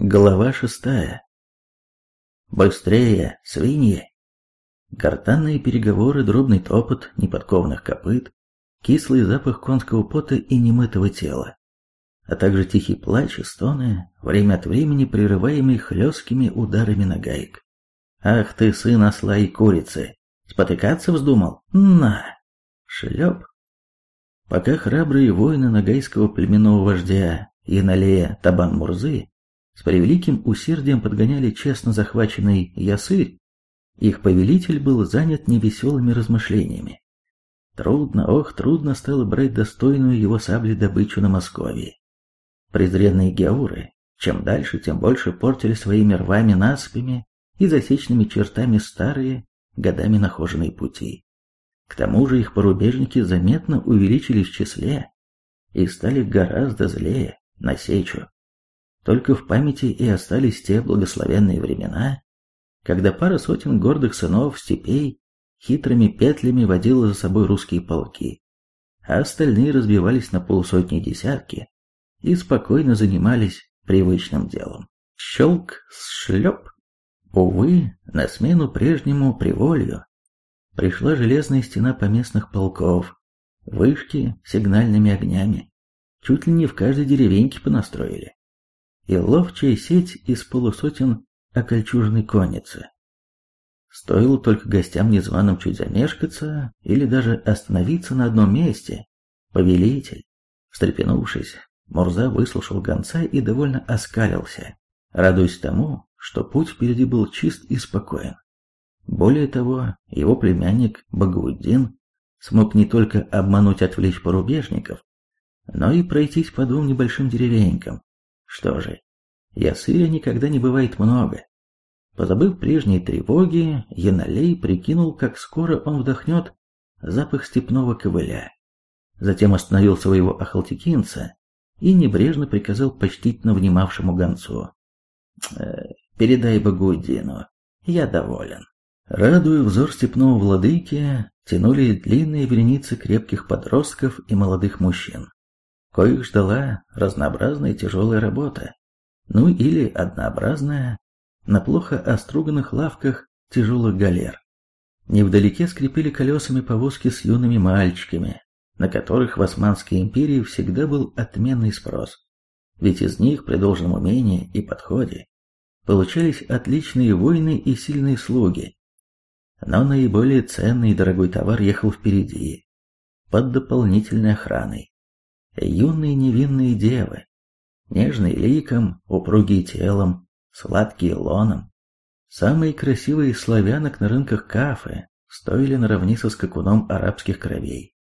Глава шестая. Быстрее, свиньи! Гортанные переговоры, дробный топот неподкованных копыт, кислый запах конского пота и немытого тела, а также тихий плач и стоны, время от времени прерываемые хлесткими ударами нагаек. «Ах ты, сын осла и курицы! Спотыкаться вздумал? На!» Шлеп. Пока храбрые воины нагайского племенного вождя Яналея Табан-Мурзы с превеликим усердием подгоняли честно захваченный Ясырь, их повелитель был занят невеселыми размышлениями. Трудно, ох, трудно стало брать достойную его сабли добычу на Московии. Презренные геуры, чем дальше, тем больше портили своими рвами наспями и засечными чертами старые, годами нахоженные пути. К тому же их порубежники заметно увеличились в числе и стали гораздо злее на сечу. Только в памяти и остались те благословенные времена, когда пара сотен гордых сынов степей хитрыми петлями водила за собой русские полки, а остальные разбивались на полсотни десятки и спокойно занимались привычным делом. Щелк, шлеп. Увы, на смену прежнему приволью пришла железная стена поместных полков, вышки сигнальными огнями. Чуть ли не в каждой деревеньке понастроили и ловчая сеть из полусотен окольчуженной конницы. Стоило только гостям незваным чуть замешкаться или даже остановиться на одном месте. Повелитель, встрепенувшись, Мурза выслушал гонца и довольно оскалился, радуясь тому, что путь впереди был чист и спокоен. Более того, его племянник Багауддин смог не только обмануть отвлечь порубежников, но и пройтись по двум небольшим деревенькам, что же, ясыря никогда не бывает много. Позабыв прежние тревоги, Яналей прикинул, как скоро он вдохнет запах степного ковыля. Затем остановил своего ахалтекинца и небрежно приказал почтительно внимавшему гонцу. «Э, «Передай Багудину, я доволен». Радуя взор степного владыки, тянули длинные вереницы крепких подростков и молодых мужчин коих ждала разнообразная тяжелая работа, ну или однообразная, на плохо оструганных лавках тяжелых галер. Невдалеке скрипели колесами повозки с юными мальчиками, на которых в Османской империи всегда был отменный спрос, ведь из них при должном умении и подходе получались отличные воины и сильные слуги. Но наиболее ценный и дорогой товар ехал впереди, под дополнительной охраной юные невинные девы, нежные ликом, упругие телом, сладкие лоном. Самые красивые славянок на рынках кафе стоили наравне со скакуном арабских кровей.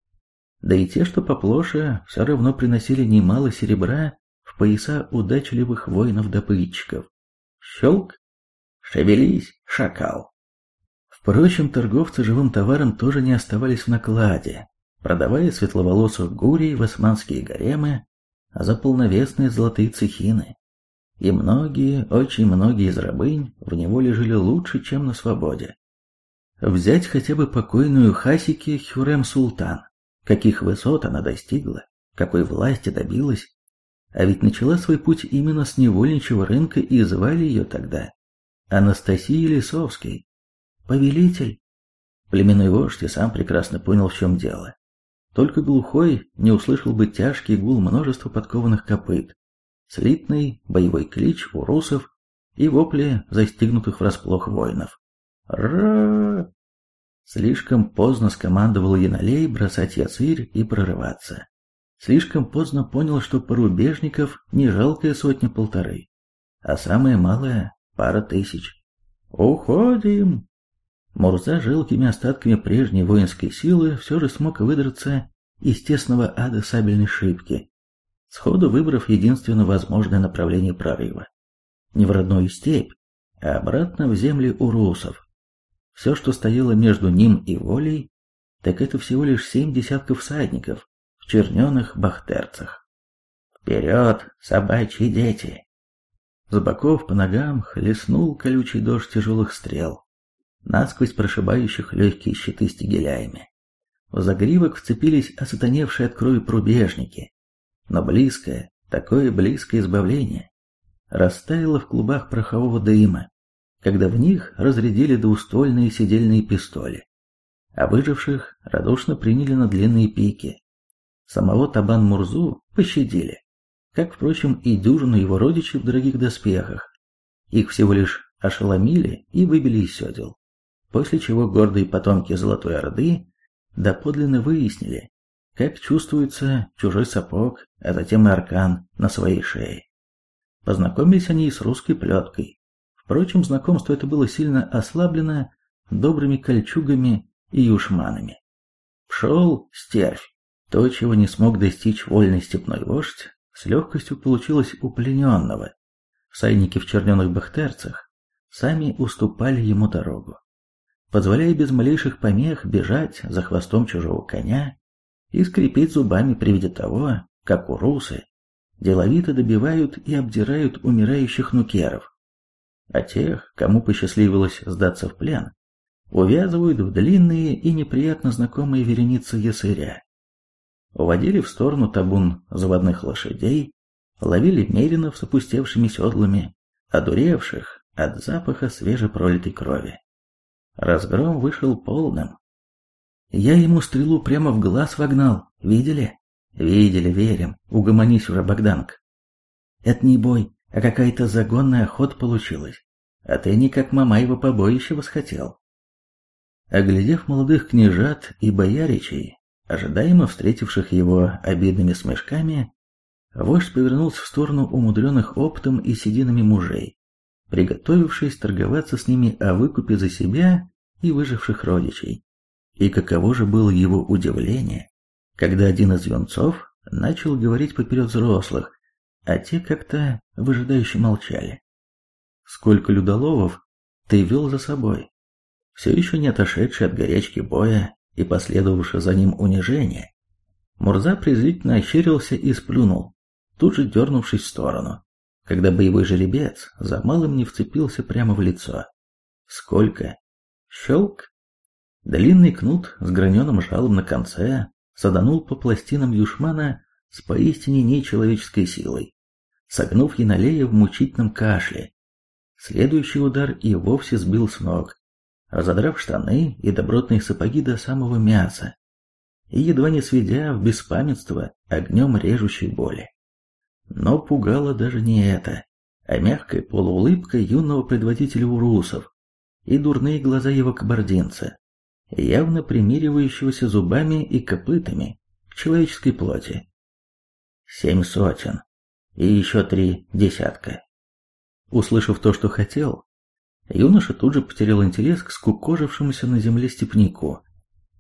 Да и те, что поплоше, все равно приносили немало серебра в пояса удачливых воинов-добытчиков. Щелк! Шевелись, шакал! Впрочем, торговцы живым товаром тоже не оставались в накладе продавая светловолосых гурий в османские гаремы за полновесные золотые цехины. И многие, очень многие из рабынь в неволе жили лучше, чем на свободе. Взять хотя бы покойную Хасики Хюрем Султан, каких высот она достигла, какой власти добилась, а ведь начала свой путь именно с невольничьего рынка и звали ее тогда Анастасией Лисовской. Повелитель. Племенной вождь и сам прекрасно понял, в чем дело. Только глухой не услышал бы тяжкий гул множества подкованных копыт, слитный боевой клич у русов и вопли застигнутых врасплох воинов. ра Слишком поздно скомандовал Яналей бросать яцырь и прорываться. Слишком поздно понял, что порубежников не жалкая сотня-полторы, а самое малое — пара тысяч. «Уходим!» Мурза жалкими остатками прежней воинской силы все же смог выдраться из тесного ада сабельной шибки, сходу выбрав единственно возможное направление прорыва. Не в родную степь, а обратно в земли урусов. Все, что стояло между ним и волей, так это всего лишь семь десятков всадников в черненых бахтерцах. «Вперед, собачьи дети!» С боков по ногам хлестнул колючий дождь тяжелых стрел насквозь прошибающих легкие щиты с. В загривок вцепились осатаневшие от крови прубежники. Но близкое, такое близкое избавление. растаяла в клубах порохового дыма, когда в них разрядили двуствольные сидельные пистоли, а выживших радушно приняли на длинные пики. Самого Табан Мурзу пощадили, как, впрочем, и дюжину его родичей в дорогих доспехах. Их всего лишь ошеломили и выбили из седел, после чего гордые потомки Золотой Орды доподлинно выяснили, как чувствуется чужой сапог, а затем и аркан на своей шее. Познакомились они и с русской плеткой. Впрочем, знакомство это было сильно ослаблено добрыми кольчугами и юшманами. Пшел стервь. То, чего не смог достичь вольный степной вождь, с легкостью получилось у плененного. Всадники в черненых бахтерцах сами уступали ему дорогу, позволяя без малейших помех бежать за хвостом чужого коня и скрипеть зубами при виде того, как урусы деловито добивают и обдирают умирающих нукеров, а тех, кому посчастливилось сдаться в плен, увязывают в длинные и неприятно знакомые вереницы ясыря. Уводили в сторону табун заводных лошадей, ловили меринов с опустевшими седлами, одуревших от запаха свежепролитой крови. Разгром вышел полным. Я ему стрелу прямо в глаз вогнал, видели? Видели, верим, угомонись уже, Богданка. Это не бой, а какая-то загонная охота получилась. А ты не как Мамаева побоище восхотел. Оглядев молодых княжат и бояричей, ожидаемо встретивших его обидными смешками, вождь повернулся в сторону умудренных опытом и сединами мужей, приготовившись торговаться с ними о выкупе за себя и выживших родичей. И каково же было его удивление, когда один из юнцов начал говорить поперед взрослых, а те как-то выжидающе молчали. «Сколько людоловов ты вел за собой?» Все еще не отошедший от горячки боя и последовавшего за ним унижения, Мурза презрительно ощерился и сплюнул, тут же дернувшись в сторону, когда боевой жеребец за малым не вцепился прямо в лицо. «Сколько?» Щелк. Длинный кнут с граненым жалом на конце саданул по пластинам Юшмана с поистине нечеловеческой силой, согнув Яналея в мучительном кашле. Следующий удар и вовсе сбил с ног, разодрав штаны и добротные сапоги до самого мяса, и едва не сведя в беспамятство огнем режущей боли. Но пугало даже не это, а мягкая полуулыбка юного предводителя урусов и дурные глаза его кабардинца, явно примиривающегося зубами и копытами к человеческой плоти. Семь сотен. И еще три десятка. Услышав то, что хотел, юноша тут же потерял интерес к скукожившемуся на земле степнику,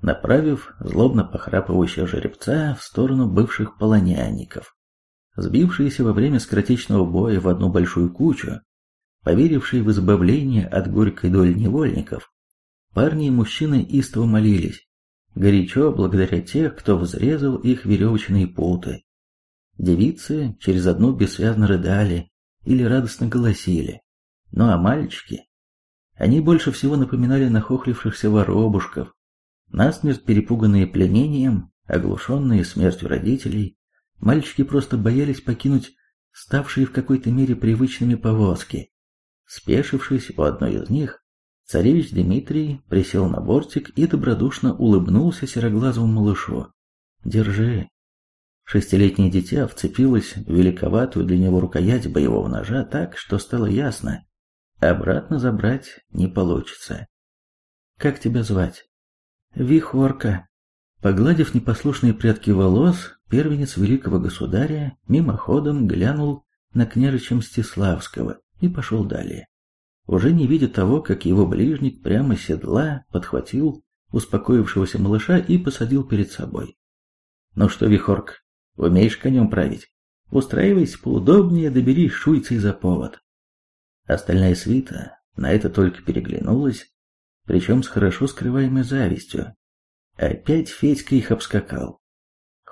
направив злобно похрапывающего жеребца в сторону бывших полонянников. Сбившиеся во время скоротечного боя в одну большую кучу, поверившие в избавление от горькой доли невольников, Парни и мужчины истово молились, горячо благодаря тех, кто взрезал их веревочные путы. Девицы через одну бессвязно рыдали или радостно голосили. Ну а мальчики? Они больше всего напоминали нахохлившихся воробушков, насмерть перепуганные пленением, оглушенные смертью родителей. Мальчики просто боялись покинуть ставшие в какой-то мере привычными повозки. Спешившись у одной из них, Царевич Дмитрий присел на бортик и добродушно улыбнулся сероглазому малышу. «Держи». Шестилетнее дитя вцепилось в великоватую для него рукоять боевого ножа так, что стало ясно. Обратно забрать не получится. «Как тебя звать?» «Вихорка». Погладив непослушные прядки волос, первенец великого государя мимоходом глянул на княжича Мстиславского и пошел далее уже не видя того, как его ближник прямо седла подхватил успокоившегося малыша и посадил перед собой. «Ну что, Вихорк, умеешь конем править? Устраивайся поудобнее, добери шуйцей за повод». Остальная свита на это только переглянулась, причем с хорошо скрываемой завистью. Опять Федька их обскакал.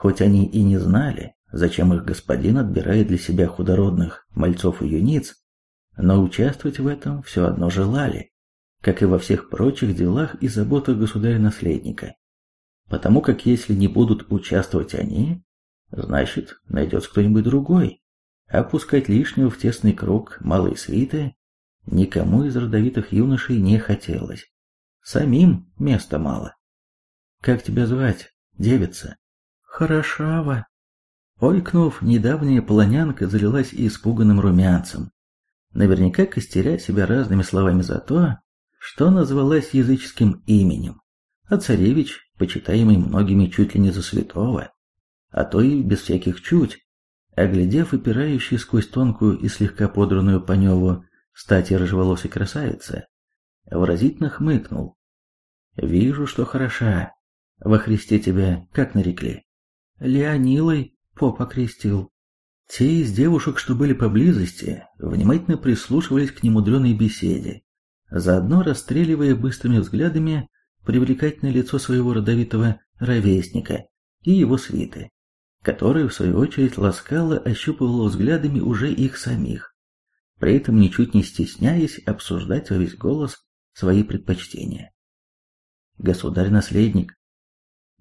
Хоть они и не знали, зачем их господин отбирает для себя худородных мальцов и юниц, но участвовать в этом все одно желали, как и во всех прочих делах и заботах государя-наследника. Потому как если не будут участвовать они, значит, найдется кто-нибудь другой, Опускать лишнего в тесный круг малой свиты никому из родовитых юношей не хотелось. Самим места мало. «Как тебя звать, девица?» «Хорошава». Ойкнув, недавняя полонянка залилась испуганным румянцем. Наверняка костеря себя разными словами за то, что назвалась языческим именем, а царевич, почитаемый многими чуть ли не за святого, а то и без всяких чуть, оглядев опирающий сквозь тонкую и слегка подранную Паневу стати рыжеволосой красавицы, выразительно хмыкнул. «Вижу, что хороша. Во Христе тебя как нарекли?» «Леонилой поп окрестил». Те из девушек, что были поблизости, внимательно прислушивались к немудреной беседе, заодно расстреливая быстрыми взглядами привлекательное лицо своего родовитого ровесника и его свиты которая, в свою очередь, ласкала, ощупывала взглядами уже их самих, при этом ничуть не стесняясь обсуждать во весь голос свои предпочтения. Государь-наследник.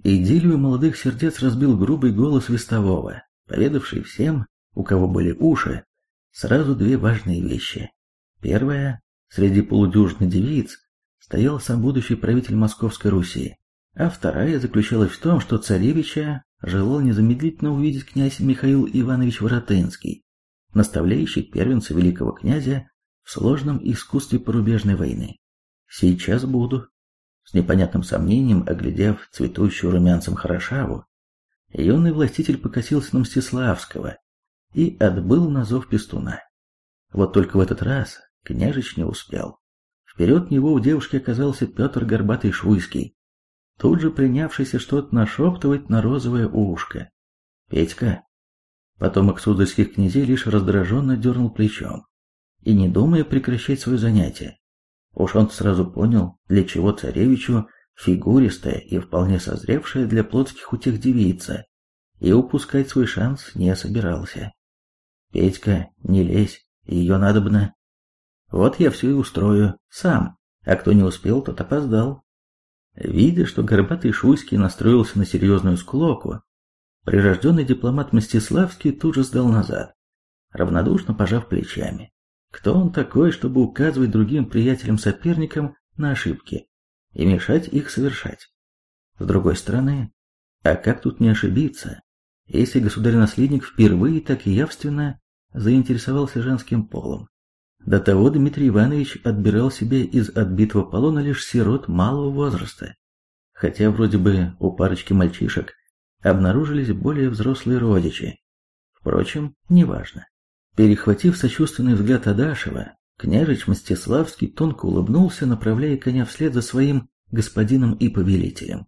Идиллию молодых сердец разбил грубый голос вестового, поведавший всем, у кого были уши, сразу две важные вещи. Первая, среди полудюжных девиц стоял сам будущий правитель Московской Руси, а вторая заключалась в том, что царевича желал незамедлительно увидеть князь Михаил Иванович Воротынский, наставляющий первенца великого князя в сложном искусстве порубежной войны. «Сейчас буду», с непонятным сомнением оглядев цветущую румянцем Хорошаву, юный властитель покосился на Мстиславского и отбыл на зов пестуна. Вот только в этот раз княжич не успел. Вперед него у девушки оказался Петр Горбатый-Шуйский, тут же принявшийся что-то нашептывать на розовое ушко. «Петька!» Потомок суздальских князей лишь раздраженно дернул плечом и не думая прекращать свое занятие. Уж он сразу понял, для чего царевичу фигуристая и вполне созревшая для плотских утех девица, и упускать свой шанс не собирался. «Петька, не лезь, ее надобно. Вот я все и устрою, сам, а кто не успел, тот опоздал. Видя, что горбатый Шуйский настроился на серьезную склоку, прирожденный дипломат Мстиславский тут же сдал назад, равнодушно пожав плечами. Кто он такой, чтобы указывать другим приятелям-соперникам на ошибки и мешать их совершать? С другой стороны, а как тут не ошибиться, если государь-наследник впервые так явственно заинтересовался женским полом? До того Дмитрий Иванович отбирал себе из отбитого полона лишь сирот малого возраста, хотя вроде бы у парочки мальчишек обнаружились более взрослые родичи. Впрочем, неважно. Перехватив сочувственный взгляд Адашева, княжич Мстиславский тонко улыбнулся, направляя коня вслед за своим господином и повелителем.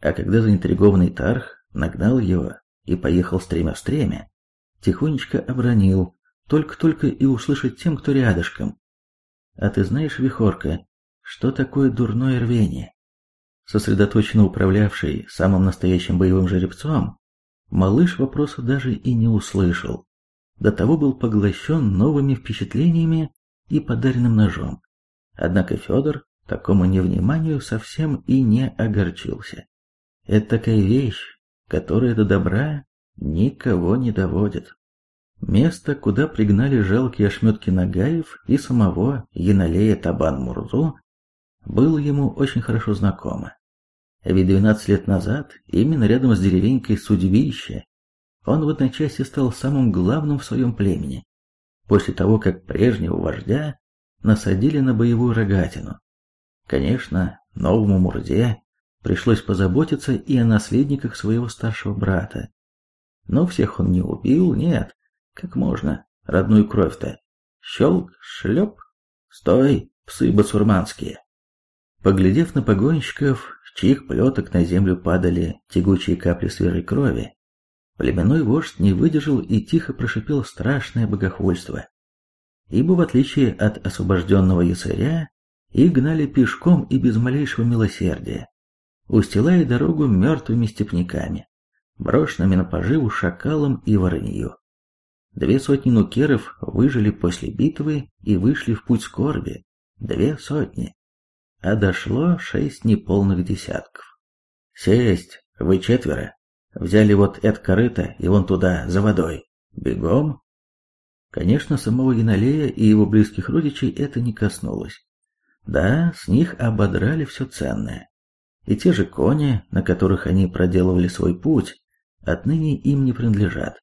А когда заинтригованный Тарх нагнал его и поехал стремя в стремя, тихонечко обронил, только-только и услышать тем, кто рядышком. А ты знаешь, Вихорка, что такое дурное рвение? Сосредоточенно управлявший самым настоящим боевым жеребцом, малыш вопроса даже и не услышал. До того был поглощен новыми впечатлениями и подаренным ножом. Однако Федор такому невниманию совсем и не огорчился. Это такая вещь, которая до добра никого не доводит. Место, куда пригнали жалкие ошметки Нагаев и самого Яналея Табан-Мурзу, было ему очень хорошо знакомо. Ведь 12 лет назад, именно рядом с деревенькой Судьбище, он в одночасье стал самым главным в своем племени, после того, как прежнего вождя насадили на боевую рогатину. Конечно, новому Мурзе пришлось позаботиться и о наследниках своего старшего брата. Но всех он не убил, нет, как можно? Родную кровь-то. Щелк, шлеп. Стой, псы басурманские. Поглядев на погонщиков, чьих плеток на землю падали тягучие капли свежей крови, племенной вождь не выдержал и тихо прошипел страшное богохульство. Ибо в отличие от освобожденного ясыря, их гнали пешком и без малейшего милосердия, устилая дорогу мертвыми степняками, брошенными на поживу шакалом и воронью. Две сотни нукеров выжили после битвы и вышли в путь скорби. Две сотни. А дошло шесть неполных десятков. Сесть, вы четверо. Взяли вот это корыто и вон туда, за водой. Бегом. Конечно, самого Яналея и его близких родичей это не коснулось. Да, с них ободрали все ценное. И те же кони, на которых они проделывали свой путь, отныне им не принадлежат.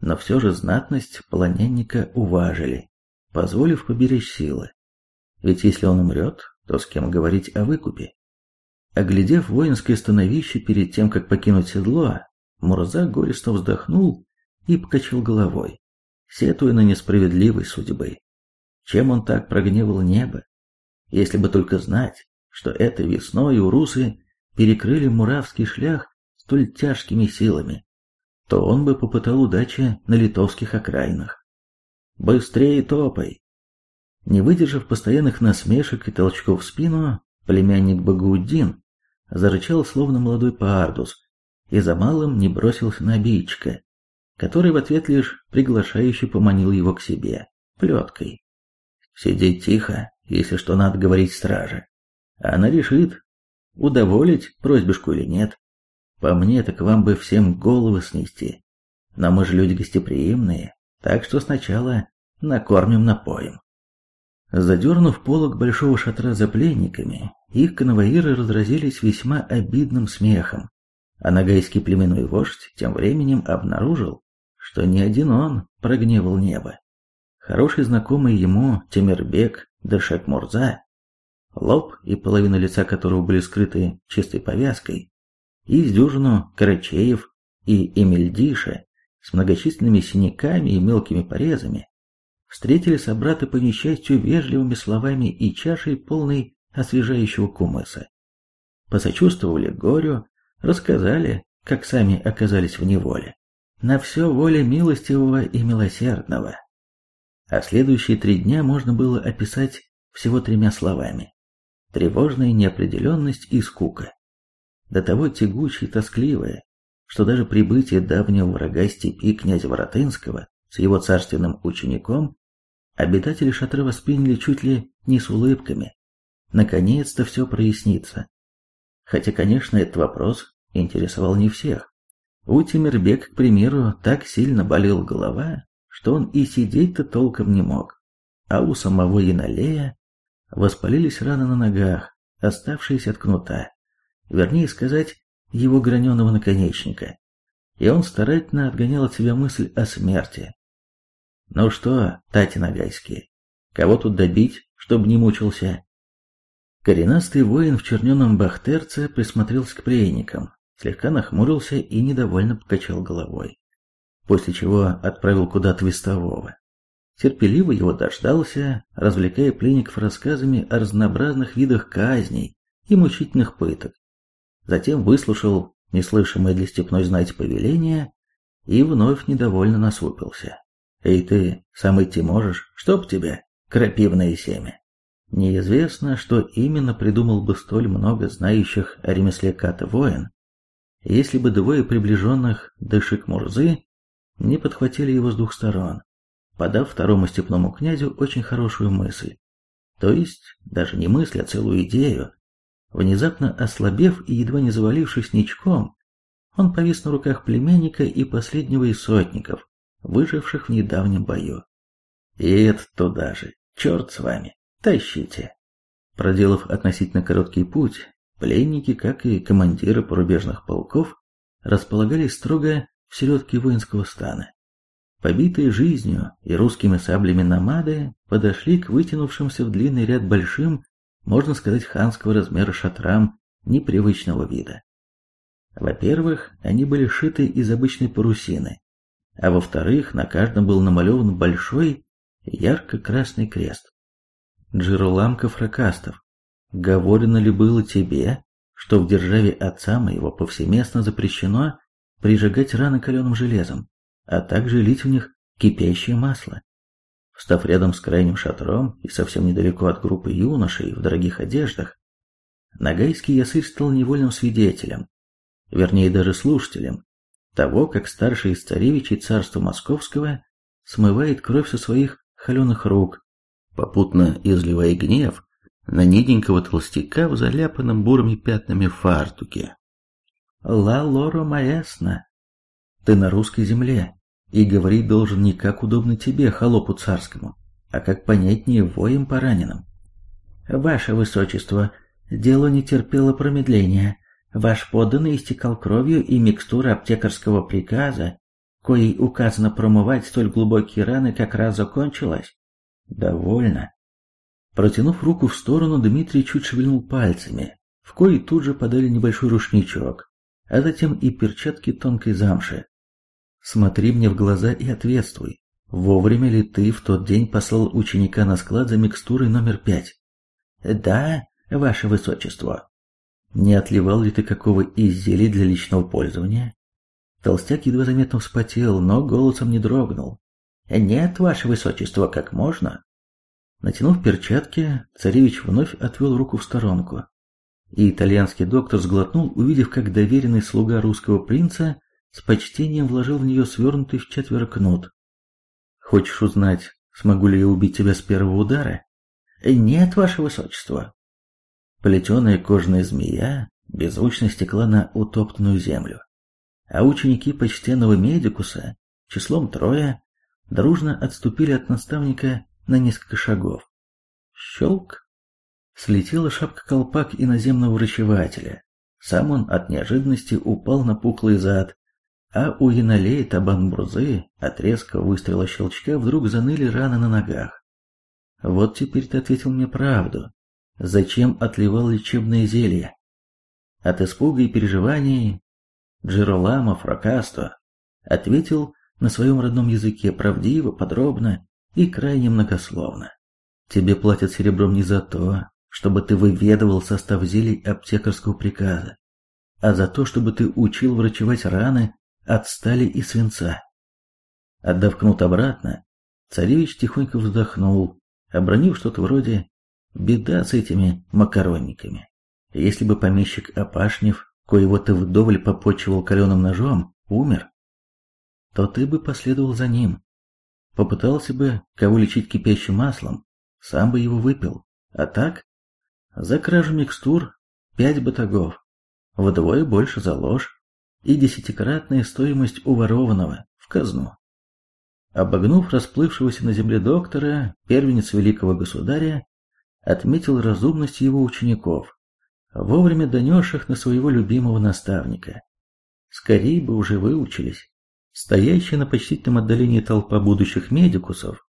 Но все же знатность планенника уважили, позволив поберечь силы. Ведь если он умрет, то с кем говорить о выкупе? Оглядев воинское становище перед тем, как покинуть седло, Мурза горестно вздохнул и покачал головой, сетуя на несправедливой судьбы. Чем он так прогневал небо? Если бы только знать, что этой весной урусы перекрыли Муравский шлях столь тяжкими силами, то он бы попытал удачи на литовских окраинах. «Быстрее топай!» Не выдержав постоянных насмешек и толчков в спину, племянник Багаудин зарычал словно молодой паардус и за малым не бросился на обидчика, который в ответ лишь приглашающе поманил его к себе, плеткой. «Сиди тихо, если что надо говорить страже. Она решит, удоволить просьбишку или нет. По мне, так вам бы всем головы снести. Но мы же люди гостеприимные, так что сначала накормим напоем». Задернув полог большого шатра за пленниками, их конвоиры разразились весьма обидным смехом, а нагайский племенной вождь тем временем обнаружил, что не один он прогневал небо. Хороший знакомый ему Темирбек Дашек Мурза, лоб и половина лица которого были скрыты чистой повязкой, и с дюжину Карачеев и Эмильдиша с многочисленными синяками и мелкими порезами, встретили собрата по несчастью вежливыми словами и чашей полной освежающего кумыса. Посочувствовали горю, рассказали, как сами оказались в неволе. На все воля милостивого и милосердного. А следующие три дня можно было описать всего тремя словами. Тревожная неопределенность и скука. До того тягучая и тоскливая, что даже прибытие давнего врага степи князя Воротынского с его царственным учеником Обитатели шатра восприняли чуть ли не с улыбками. Наконец-то все прояснится. Хотя, конечно, этот вопрос интересовал не всех. У Тимирбек, к примеру, так сильно болела голова, что он и сидеть-то толком не мог. А у самого Яналея воспалились раны на ногах, оставшиеся от кнута. Вернее сказать, его граненого наконечника. И он старательно отгонял от себя мысль о смерти, ну что, Тати Нагайские, кого тут добить, чтобы не мучился? Коренастый воин в черненом бахтерце присмотрелся к пленникам, слегка нахмурился и недовольно покачал головой, после чего отправил куда-то вестового. Терпеливо его дождался, развлекая пленников рассказами о разнообразных видах казней и мучительных пыток. Затем выслушал неслышимое для степной знать повеление и вновь недовольно насупился. Эй ты, сам идти можешь, чтоб тебе, крапивное семя. Неизвестно, что именно придумал бы столь много знающих о ремесле ката воин, если бы двое приближенных Дышик Мурзы не подхватили его с двух сторон, подав второму степному князю очень хорошую мысль. То есть, даже не мысль, а целую идею. Внезапно ослабев и едва не завалившись ничком, он повис на руках племянника и последнего из сотников, выживших в недавнем бою. И это туда же, черт с вами, тащите. Проделав относительно короткий путь, пленники, как и командиры порубежных полков, располагались строго в середке воинского стана. Побитые жизнью и русскими саблями намады подошли к вытянувшимся в длинный ряд большим, можно сказать, ханского размера шатрам непривычного вида. Во-первых, они были шиты из обычной парусины, а во-вторых, на каждом был намалеван большой ярко-красный крест. Джироламка Фракастов, говорено ли было тебе, что в державе отца моего повсеместно запрещено прижигать раны каленым железом, а также лить в них кипящее масло? Встав рядом с крайним шатром и совсем недалеко от группы юношей в дорогих одеждах, Нагайский ясырь стал невольным свидетелем, вернее даже слушателем, того, как старший из царевичей царства московского смывает кровь со своих холеных рук, попутно изливая гнев на ниденького толстяка в заляпанном бурыми пятнами фартуке. «Ла лоро маэсна, ты на русской земле, И говорить должен не как удобно тебе, холопу царскому, а как понятнее воем по раненым. Ваше Высочество, дело не терпело промедления. Ваш подданный истекал кровью, и микстура аптекарского приказа, коей указано промывать столь глубокие раны, как раз закончилась. Довольно. Протянув руку в сторону, Дмитрий чуть шевельнул пальцами, в кои тут же подали небольшой рушничок, а затем и перчатки тонкой замши. Смотри мне в глаза и ответствуй, вовремя ли ты в тот день послал ученика на склад за микстурой номер пять? Да, ваше высочество. Не отливал ли ты какого изделия для личного пользования? Толстяк едва заметно вспотел, но голосом не дрогнул. Нет, ваше высочество, как можно? Натянув перчатки, царевич вновь отвел руку в сторонку. И итальянский доктор сглотнул, увидев, как доверенный слуга русского принца с почтением вложил в нее свернутый в четверо кнут. «Хочешь узнать, смогу ли я убить тебя с первого удара?» «Нет, ваше высочество». Плетеная кожаная змея беззвучно стекла на утоптанную землю. А ученики почтенного медикуса, числом трое, дружно отступили от наставника на несколько шагов. Щелк! Слетела шапка-колпак иноземного врачевателя. Сам он от неожиданности упал на пухлый зад, а у Янолея табан-бурзы от резкого выстрела щелчка вдруг заныли раны на ногах. Вот теперь ты ответил мне правду. Зачем отливал лечебное зелье? От испуга и переживаний Джероламо Фракасто ответил на своем родном языке правдиво, подробно и крайне многословно. Тебе платят серебром не за то, чтобы ты выведывал состав зелий аптекарского приказа, а за то, чтобы ты учил врачевать раны от стали и свинца. Отдав кнут обратно, царевич тихонько вздохнул, обронив что-то вроде «беда с этими макаронниками». Если бы помещик Апашнев, коего ты вдоволь попочивал каленым ножом, умер, то ты бы последовал за ним. Попытался бы кого лечить кипящим маслом, сам бы его выпил. А так, за кражу микстур пять батагов, вдвое больше за ложь и десятикратная стоимость уворованного в казну. Обогнув расплывшегося на земле доктора, первенец великого государя отметил разумность его учеников, вовремя донесших на своего любимого наставника. Скорей бы уже выучились. Стоящая на почтительном отдалении толпа будущих медикусов,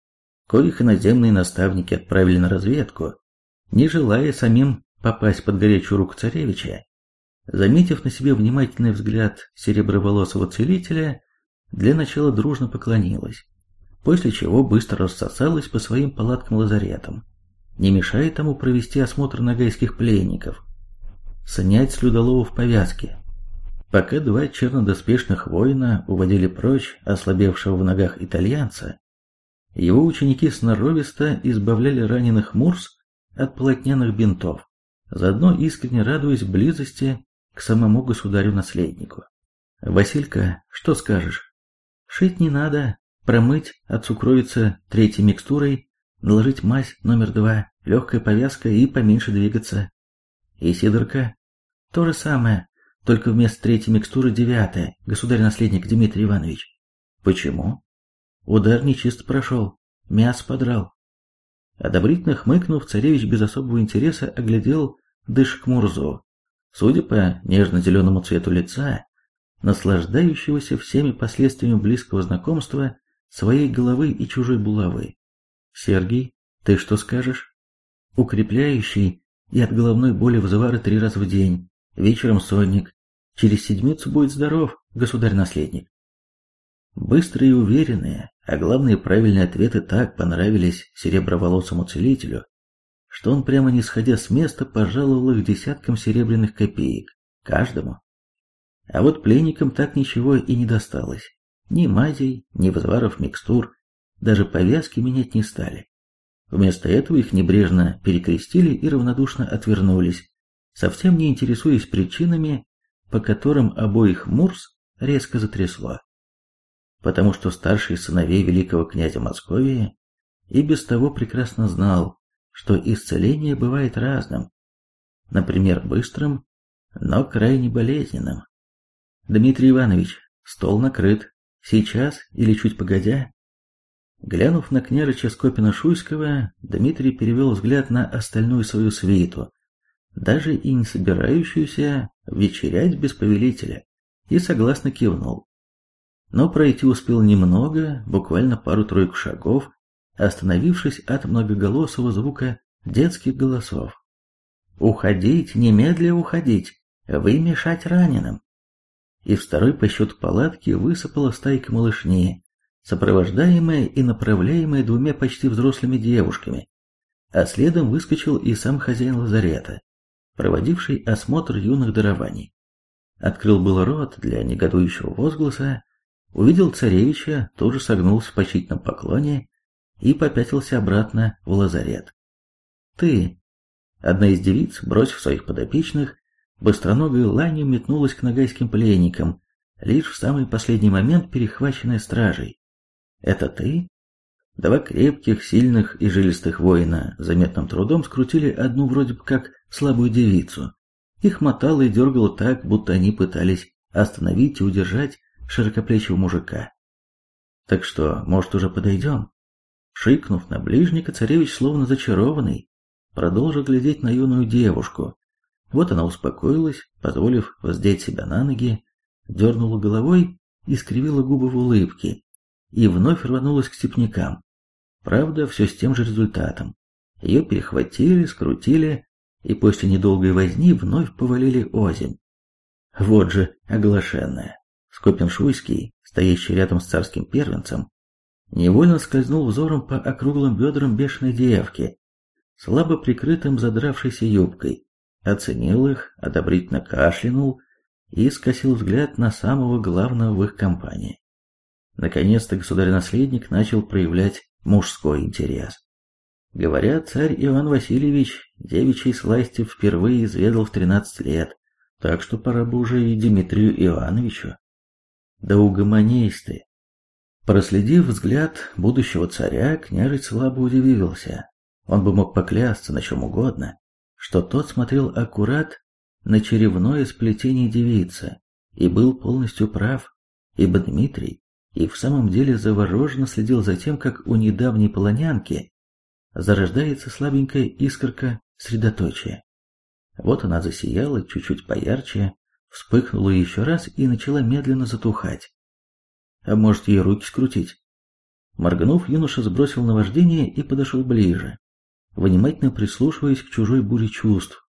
коих иноземные наставники отправили на разведку, не желая самим попасть под горячую руку царевича, заметив на себе внимательный взгляд сереброволосого целителя, для начала дружно поклонилась, после чего быстро рассосалась по своим палаткам-лазаретам, не мешая тому провести осмотр нагайских пленников, снять с людоловов повязки, Пока два чернодоспешных воина уводили прочь ослабевшего в ногах итальянца, его ученики сноровисто избавляли раненых мурс от полотняных бинтов, заодно искренне радуясь близости к самому государю-наследнику. «Василька, что скажешь?» «Шить не надо, промыть, отцукровиться третьей микстурой, наложить мазь номер два, легкая повязка и поменьше двигаться». «И Сидорка?» «То же самое, только вместо третьей микстуры девятая, государь-наследник Дмитрий Иванович. Почему? Удар нечист прошел, мясо подрал. Одобрительно хмыкнув, царевич без особого интереса оглядел дышек Мурзу. Судя по нежно-зеленому цвету лица, наслаждающегося всеми последствиями близкого знакомства своей головы и чужой булавы. «Сергей, ты что скажешь?» «Укрепляющий и от головной боли взвары три раза в день, вечером сонник, Через седмицу будет здоров, государь-наследник. Быстрые и уверенные, а главное правильные ответы так понравились сереброволосому целителю, что он прямо не сходя с места пожаловал их десяткам серебряных копеек, каждому. А вот пленникам так ничего и не досталось. Ни мазей, ни взваров микстур, даже повязки менять не стали. Вместо этого их небрежно перекрестили и равнодушно отвернулись, совсем не интересуясь причинами по которым обоих Мурс резко затрясло. Потому что старший сыновей великого князя Московии и без того прекрасно знал, что исцеление бывает разным, например, быстрым, но крайне болезненным. «Дмитрий Иванович, стол накрыт», Сейчас или чуть погодя? Глянув на княжича Скопина-Шуйского, Дмитрий перевел взгляд на остальную свою свиту, даже и не собирающуюся вечерять без повелителя, и согласно кивнул. Но пройти успел немного, буквально пару-тройку шагов, остановившись от многоголосого звука детских голосов. «Уходить, немедля уходить! Вы мешать раненым!» Из второй по счету палатки высыпала стайка малышни, сопровождаемая и направляемая двумя почти взрослыми девушками, а следом выскочил и сам хозяин лазарета, проводивший осмотр юных дарований. Открыл был рот для негодующего возгласа, увидел царевича, тоже согнулся в почтительном поклоне и попятился обратно в лазарет. «Ты!» Одна из девиц, бросив своих подопечных, быстроногой ланью метнулась к нагайским пленникам, лишь в самый последний момент перехваченная стражей. «Это ты?» Два крепких, сильных и жилистых воина заметным трудом скрутили одну вроде бы как слабую девицу. Их мотало и дергало так, будто они пытались остановить и удержать широкоплечего мужика. «Так что, может, уже подойдем?» Шикнув на ближника, царевич, словно зачарованный, продолжил глядеть на юную девушку. Вот она успокоилась, позволив воздеть себя на ноги, дернула головой и скривила губы в улыбке, и вновь рванулась к степнякам. Правда, все с тем же результатом. Ее перехватили, скрутили, и после недолгой возни вновь повалили озимь. Вот же оглашенная. Скопин-Шуйский, стоящий рядом с царским первенцем, невольно скользнул взором по округлым бедрам бешеной девки, слабо прикрытым задравшейся юбкой, оценил их, одобрительно кашлянул и скосил взгляд на самого главного в их компании. Наконец-то государь-наследник начал проявлять мужской интерес. Говорят, царь Иван Васильевич девичьей сласти впервые изведал в 13 лет, так что пора бы уже и Дмитрию Ивановичу. Да угомонись ты. Проследив взгляд будущего царя, княжич слабо удивился. Он бы мог поклясться на чем угодно, что тот смотрел аккурат на черевное сплетение девицы и был полностью прав, ибо Дмитрий и в самом деле завороженно следил за тем, как у недавней полонянки зарождается слабенькая искорка средоточия. Вот она засияла чуть-чуть поярче, вспыхнула еще раз и начала медленно затухать. А может, ей руки скрутить? Моргнув, юноша сбросил наваждение и подошел ближе, внимательно прислушиваясь к чужой буре чувств.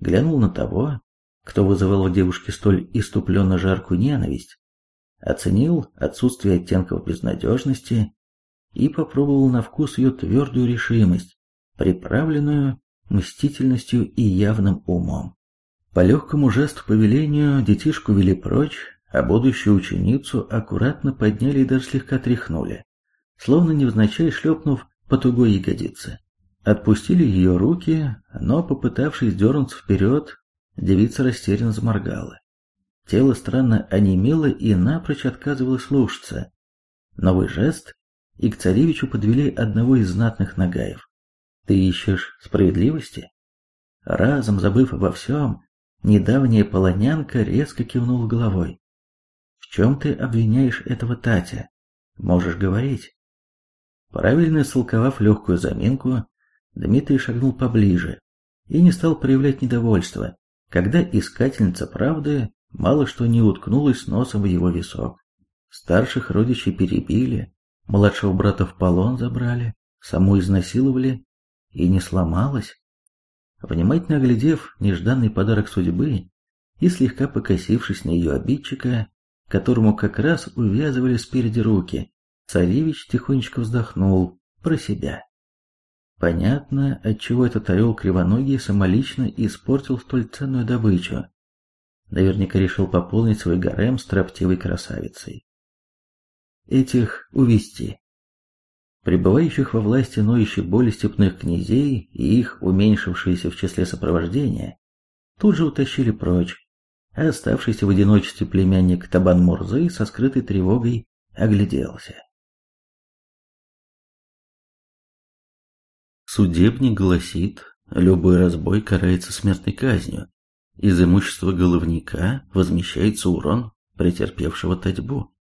Глянул на того, кто вызывал в девушке столь иступленно жаркую ненависть, оценил отсутствие оттенков безнадежности и попробовал на вкус ее твердую решимость, приправленную мстительностью и явным умом. По легкому жесту повелению детишку вели прочь, а будущую ученицу аккуратно подняли и даже слегка тряхнули, словно невзначай шлепнув по тугой ягодице. Отпустили ее руки, но, попытавшись дернуться вперед, девица растерянно заморгала. Тело странно онемело и напрочь отказывалось слушаться. Новый жест, и к царевичу подвели одного из знатных нагаев. «Ты ищешь справедливости?» Разом забыв обо всем, недавняя полонянка резко кивнула головой. «В чем ты обвиняешь этого Татя? Можешь говорить?» Правильно истолковав легкую заминку, Дмитрий шагнул поближе и не стал проявлять недовольства, когда искательница правды мало что не уткнулась носом в его висок. Старших родичей перебили, младшего брата в полон забрали, саму изнасиловали и не сломалась. Внимательно оглядев нежданный подарок судьбы и слегка покосившись на ее обидчика, которому как раз увязывали спереди руки, царевич тихонечко вздохнул про себя. Понятно, отчего этот орел кривоногий самолично испортил столь ценную добычу. Наверняка решил пополнить свой гарем строптивой красавицей. Этих увести. Прибывающих во власти ноющей боли степных князей и их уменьшившиеся в числе сопровождения тут же утащили прочь, а оставшийся в одиночестве племянник Табан Мурзы со скрытой тревогой огляделся. Судебник гласит, любой разбой карается смертной казнью, из имущества головника возмещается урон претерпевшего татьбу.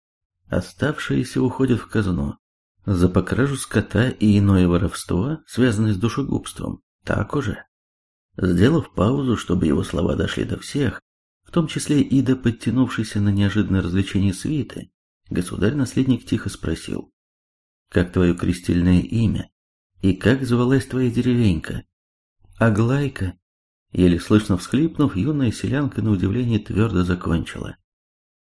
Оставшиеся уходят в казну. За покражу скота и иное воровство, связанное с душегубством, так уже. Сделав паузу, чтобы его слова дошли до всех, в том числе и до подтянувшейся на неожиданное развлечение свиты, государь-наследник тихо спросил, «Как твое крестильное имя? И как звалась твоя деревенька?» «Аглайка», еле слышно всхлипнув, юная селянка на удивление твердо закончила.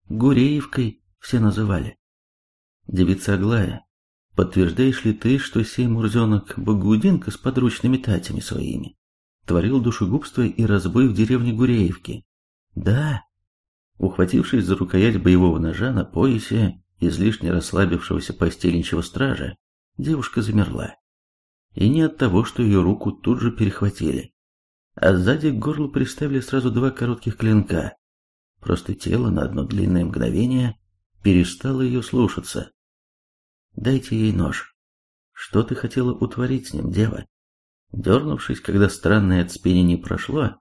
«Гуреевкой все называли». «Девица Аглая, подтверждаешь ли ты, что сей мурзенок Богудинка с подручными татями своими творил душегубство и разбой в деревне Гуреевки?» «Да». Ухватившись за рукоять боевого ножа на поясе излишне расслабившегося постельничего стража, девушка замерла. И не от того, что ее руку тут же перехватили, а сзади к горлу приставили сразу два коротких клинка. Просто тело на одно длинное мгновение перестало ее слушаться. «Дайте ей нож. Что ты хотела утворить с ним, дева?» Дернувшись, когда странное отспение прошло,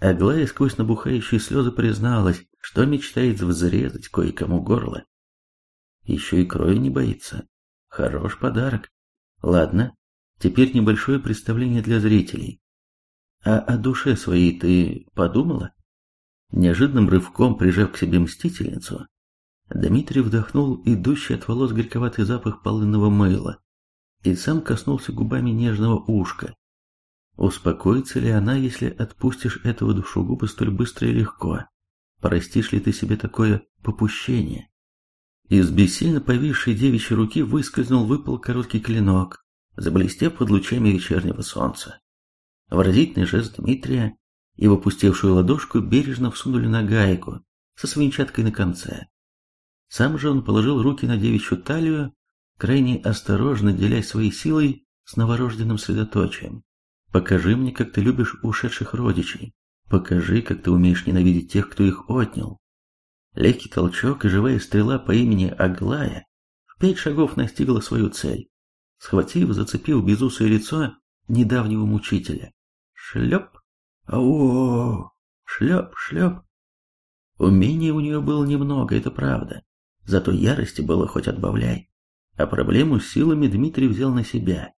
Аглая сквозь набухающие слезы призналась, что мечтает взрезать кое-кому горло. Еще и крови не боится. Хорош подарок. Ладно, теперь небольшое представление для зрителей. А о душе своей ты подумала? Неожиданным рывком прижав к себе мстительницу, Дмитрий вдохнул идущий от волос горьковатый запах полынного мыла и сам коснулся губами нежного ушка. Успокоится ли она, если отпустишь этого душегуба столь быстро и легко? Простишь ли ты себе такое попущение? Из бессильно повисшей девичьей руки выскользнул выпал короткий клинок, заблестев под лучами вечернего солнца. Выразительный жест Дмитрия и в опустевшую ладошку бережно всунули на гайку со свинчаткой на конце. Сам же он положил руки на девичью талию, крайне осторожно делясь своей силой с новорожденным средоточием. «Покажи мне, как ты любишь ушедших родичей. Покажи, как ты умеешь ненавидеть тех, кто их отнял». Легкий толчок и живая стрела по имени Аглая в пять шагов настигла свою цель, схватив, зацепив безусое лицо недавнего мучителя. Шлеп, ау, шлеп, шлеп. Умения у нее было немного, это правда. Зато ярости было хоть отбавляй. А проблему с силами Дмитрий взял на себя,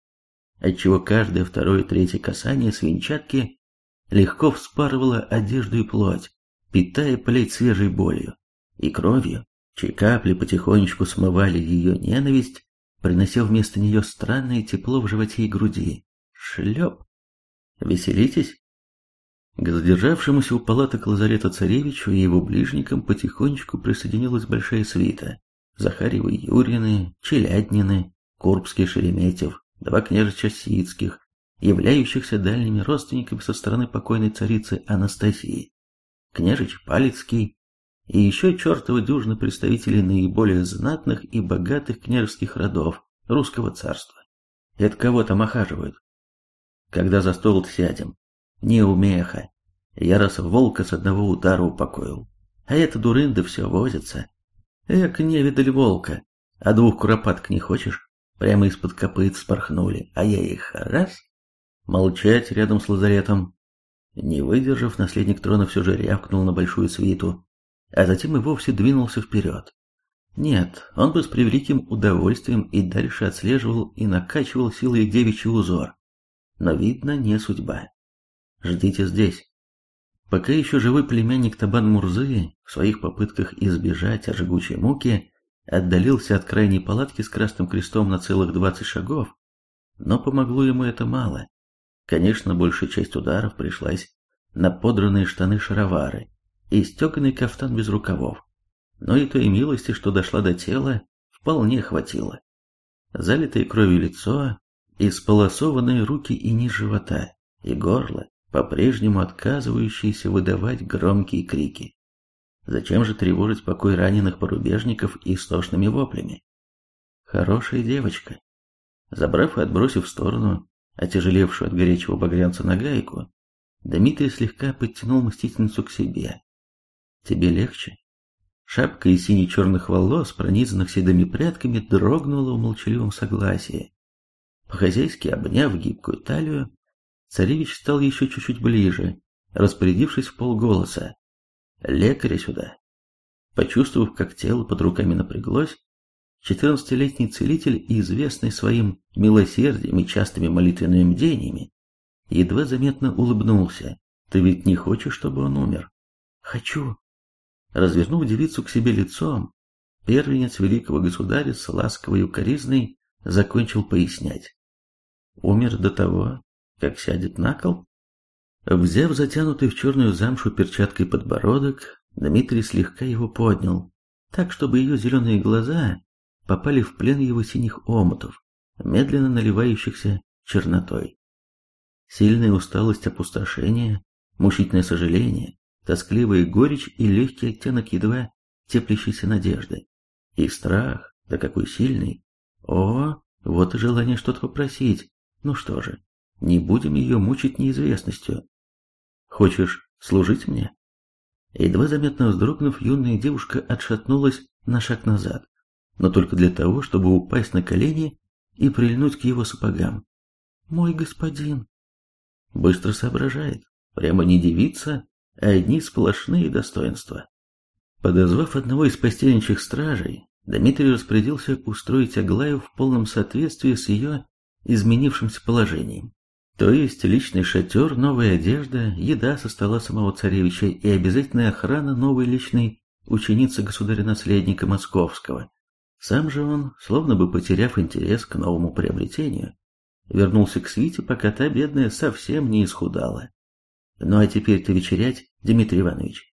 отчего каждое второе и третье касание свинчатки легко вспарывало одежду и плоть, питая плеть свежей болью и кровью, чьи капли потихонечку смывали ее ненависть, принося вместо нее странное тепло в животе и груди. Шлеп. Веселитесь? К задержавшемуся у палаток лазарета царевичу и его ближникам потихонечку присоединилась большая свита. Захарьевы Юрины, Челяднины, Курбский Шереметьев, два княжича Сицких, являющихся дальними родственниками со стороны покойной царицы Анастасии, княжич Палецкий и еще чертова дюжина представителей наиболее знатных и богатых княжеских родов русского царства. Это кого там охаживают? Когда за стол сядем, не умеха. Я раз волка с одного удара упокоил. А эта дурында все возится. Эк, не видали волка. А двух куропаток не хочешь? Прямо из-под копыт спорхнули, а я их раз. Молчать рядом с лазаретом. Не выдержав, наследник трона все же рявкнул на большую свиту, а затем и вовсе двинулся вперед. Нет, он бы с превеликим удовольствием и дальше отслеживал и накачивал силой девичий узор. Но, видно, не судьба. Ждите здесь. Пока еще живой племянник Табан Мурзы в своих попытках избежать от жгучей муки отдалился от крайней палатки с красным крестом на целых двадцать шагов, но помогло ему это мало. Конечно, большая часть ударов пришлась на подранные штаны-шаровары и стеганый кафтан без рукавов, но и той милости, что дошла до тела, вполне хватило. Залитое кровью лицо, исполосованные руки и низ живота, и горло, по-прежнему отказывающиеся выдавать громкие крики. Зачем же тревожить покой раненых порубежников истошными воплями? Хорошая девочка. Забрав и отбросив в сторону отяжелевшую от горячего багрянца на гайку, Дмитрий слегка подтянул мстительницу к себе. «Тебе легче?» Шапка из сине-черных волос, пронизанных седыми прядками, дрогнула в молчаливом согласии. По-хозяйски обняв гибкую талию, Царевич стал еще чуть-чуть ближе, распорядившись в полголоса. «Лекаря сюда!» Почувствовав, как тело под руками напряглось, четырнадцатилетний целитель, известный своим милосердием и частыми молитвенными бдениями, едва заметно улыбнулся. «Ты ведь не хочешь, чтобы он умер?» «Хочу». Развернув девицу к себе лицом, первенец великого государя с ласковой укоризной закончил пояснять. Умер до того, как сядет на кол? Взяв затянутый в черную замшу перчаткой подбородок, Дмитрий слегка его поднял, так, чтобы ее зеленые глаза попали в плен его синих омутов, медленно наливающихся чернотой. Сильная усталость опустошения, мучительное сожаление, тоскливая горечь и легкий оттенок едва теплящейся надежды. И страх, да какой сильный. О, вот и желание что-то попросить. Ну что же, не будем ее мучить неизвестностью. Хочешь служить мне? Едва заметно вздрогнув, юная девушка отшатнулась на шаг назад но только для того, чтобы упасть на колени и прильнуть к его сапогам. «Мой господин!» Быстро соображает, прямо не девица, а одни сплошные достоинства. Подозвав одного из постельничьих стражей, Дмитрий распорядился устроить Аглаю в полном соответствии с ее изменившимся положением. То есть личный шатер, новая одежда, еда со стола самого царевича и обязательная охрана новой личной ученицы государя-наследника Московского, сам же он, словно бы потеряв интерес к новому приобретению, вернулся к свите, пока та бедная совсем не исхудала. Ну а теперь-то вечерять, Дмитрий Иванович.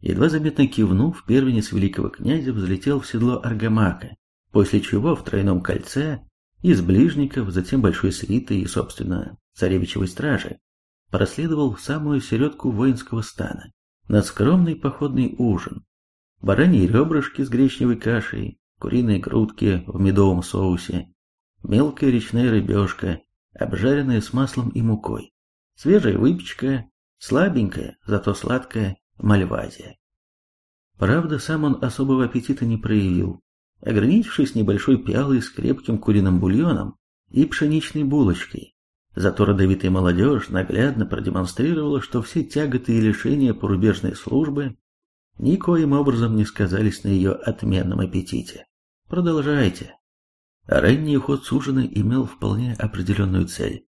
Едва заметно кивнув, первенец великого князя взлетел в седло Аргамака, после чего в тройном кольце из ближников, затем большой свиты и, собственно, царевичевой стражи, проследовал в самую середку воинского стана, на скромный походный ужин. Бараньи ребрышки с гречневой кашей, куриные грудки в медовом соусе, мелкая речная рыбешка, обжаренная с маслом и мукой, свежая выпечка, слабенькая, зато сладкая мальвазия. Правда, сам он особого аппетита не проявил, ограничившись небольшой пиалой с крепким куриным бульоном и пшеничной булочкой. Зато родовитая молодежь наглядно продемонстрировала, что все тяготы и лишения порубежной службы никоим образом не сказались на ее отменном аппетите. Продолжайте. Ранний уход с ужина имел вполне определенную цель.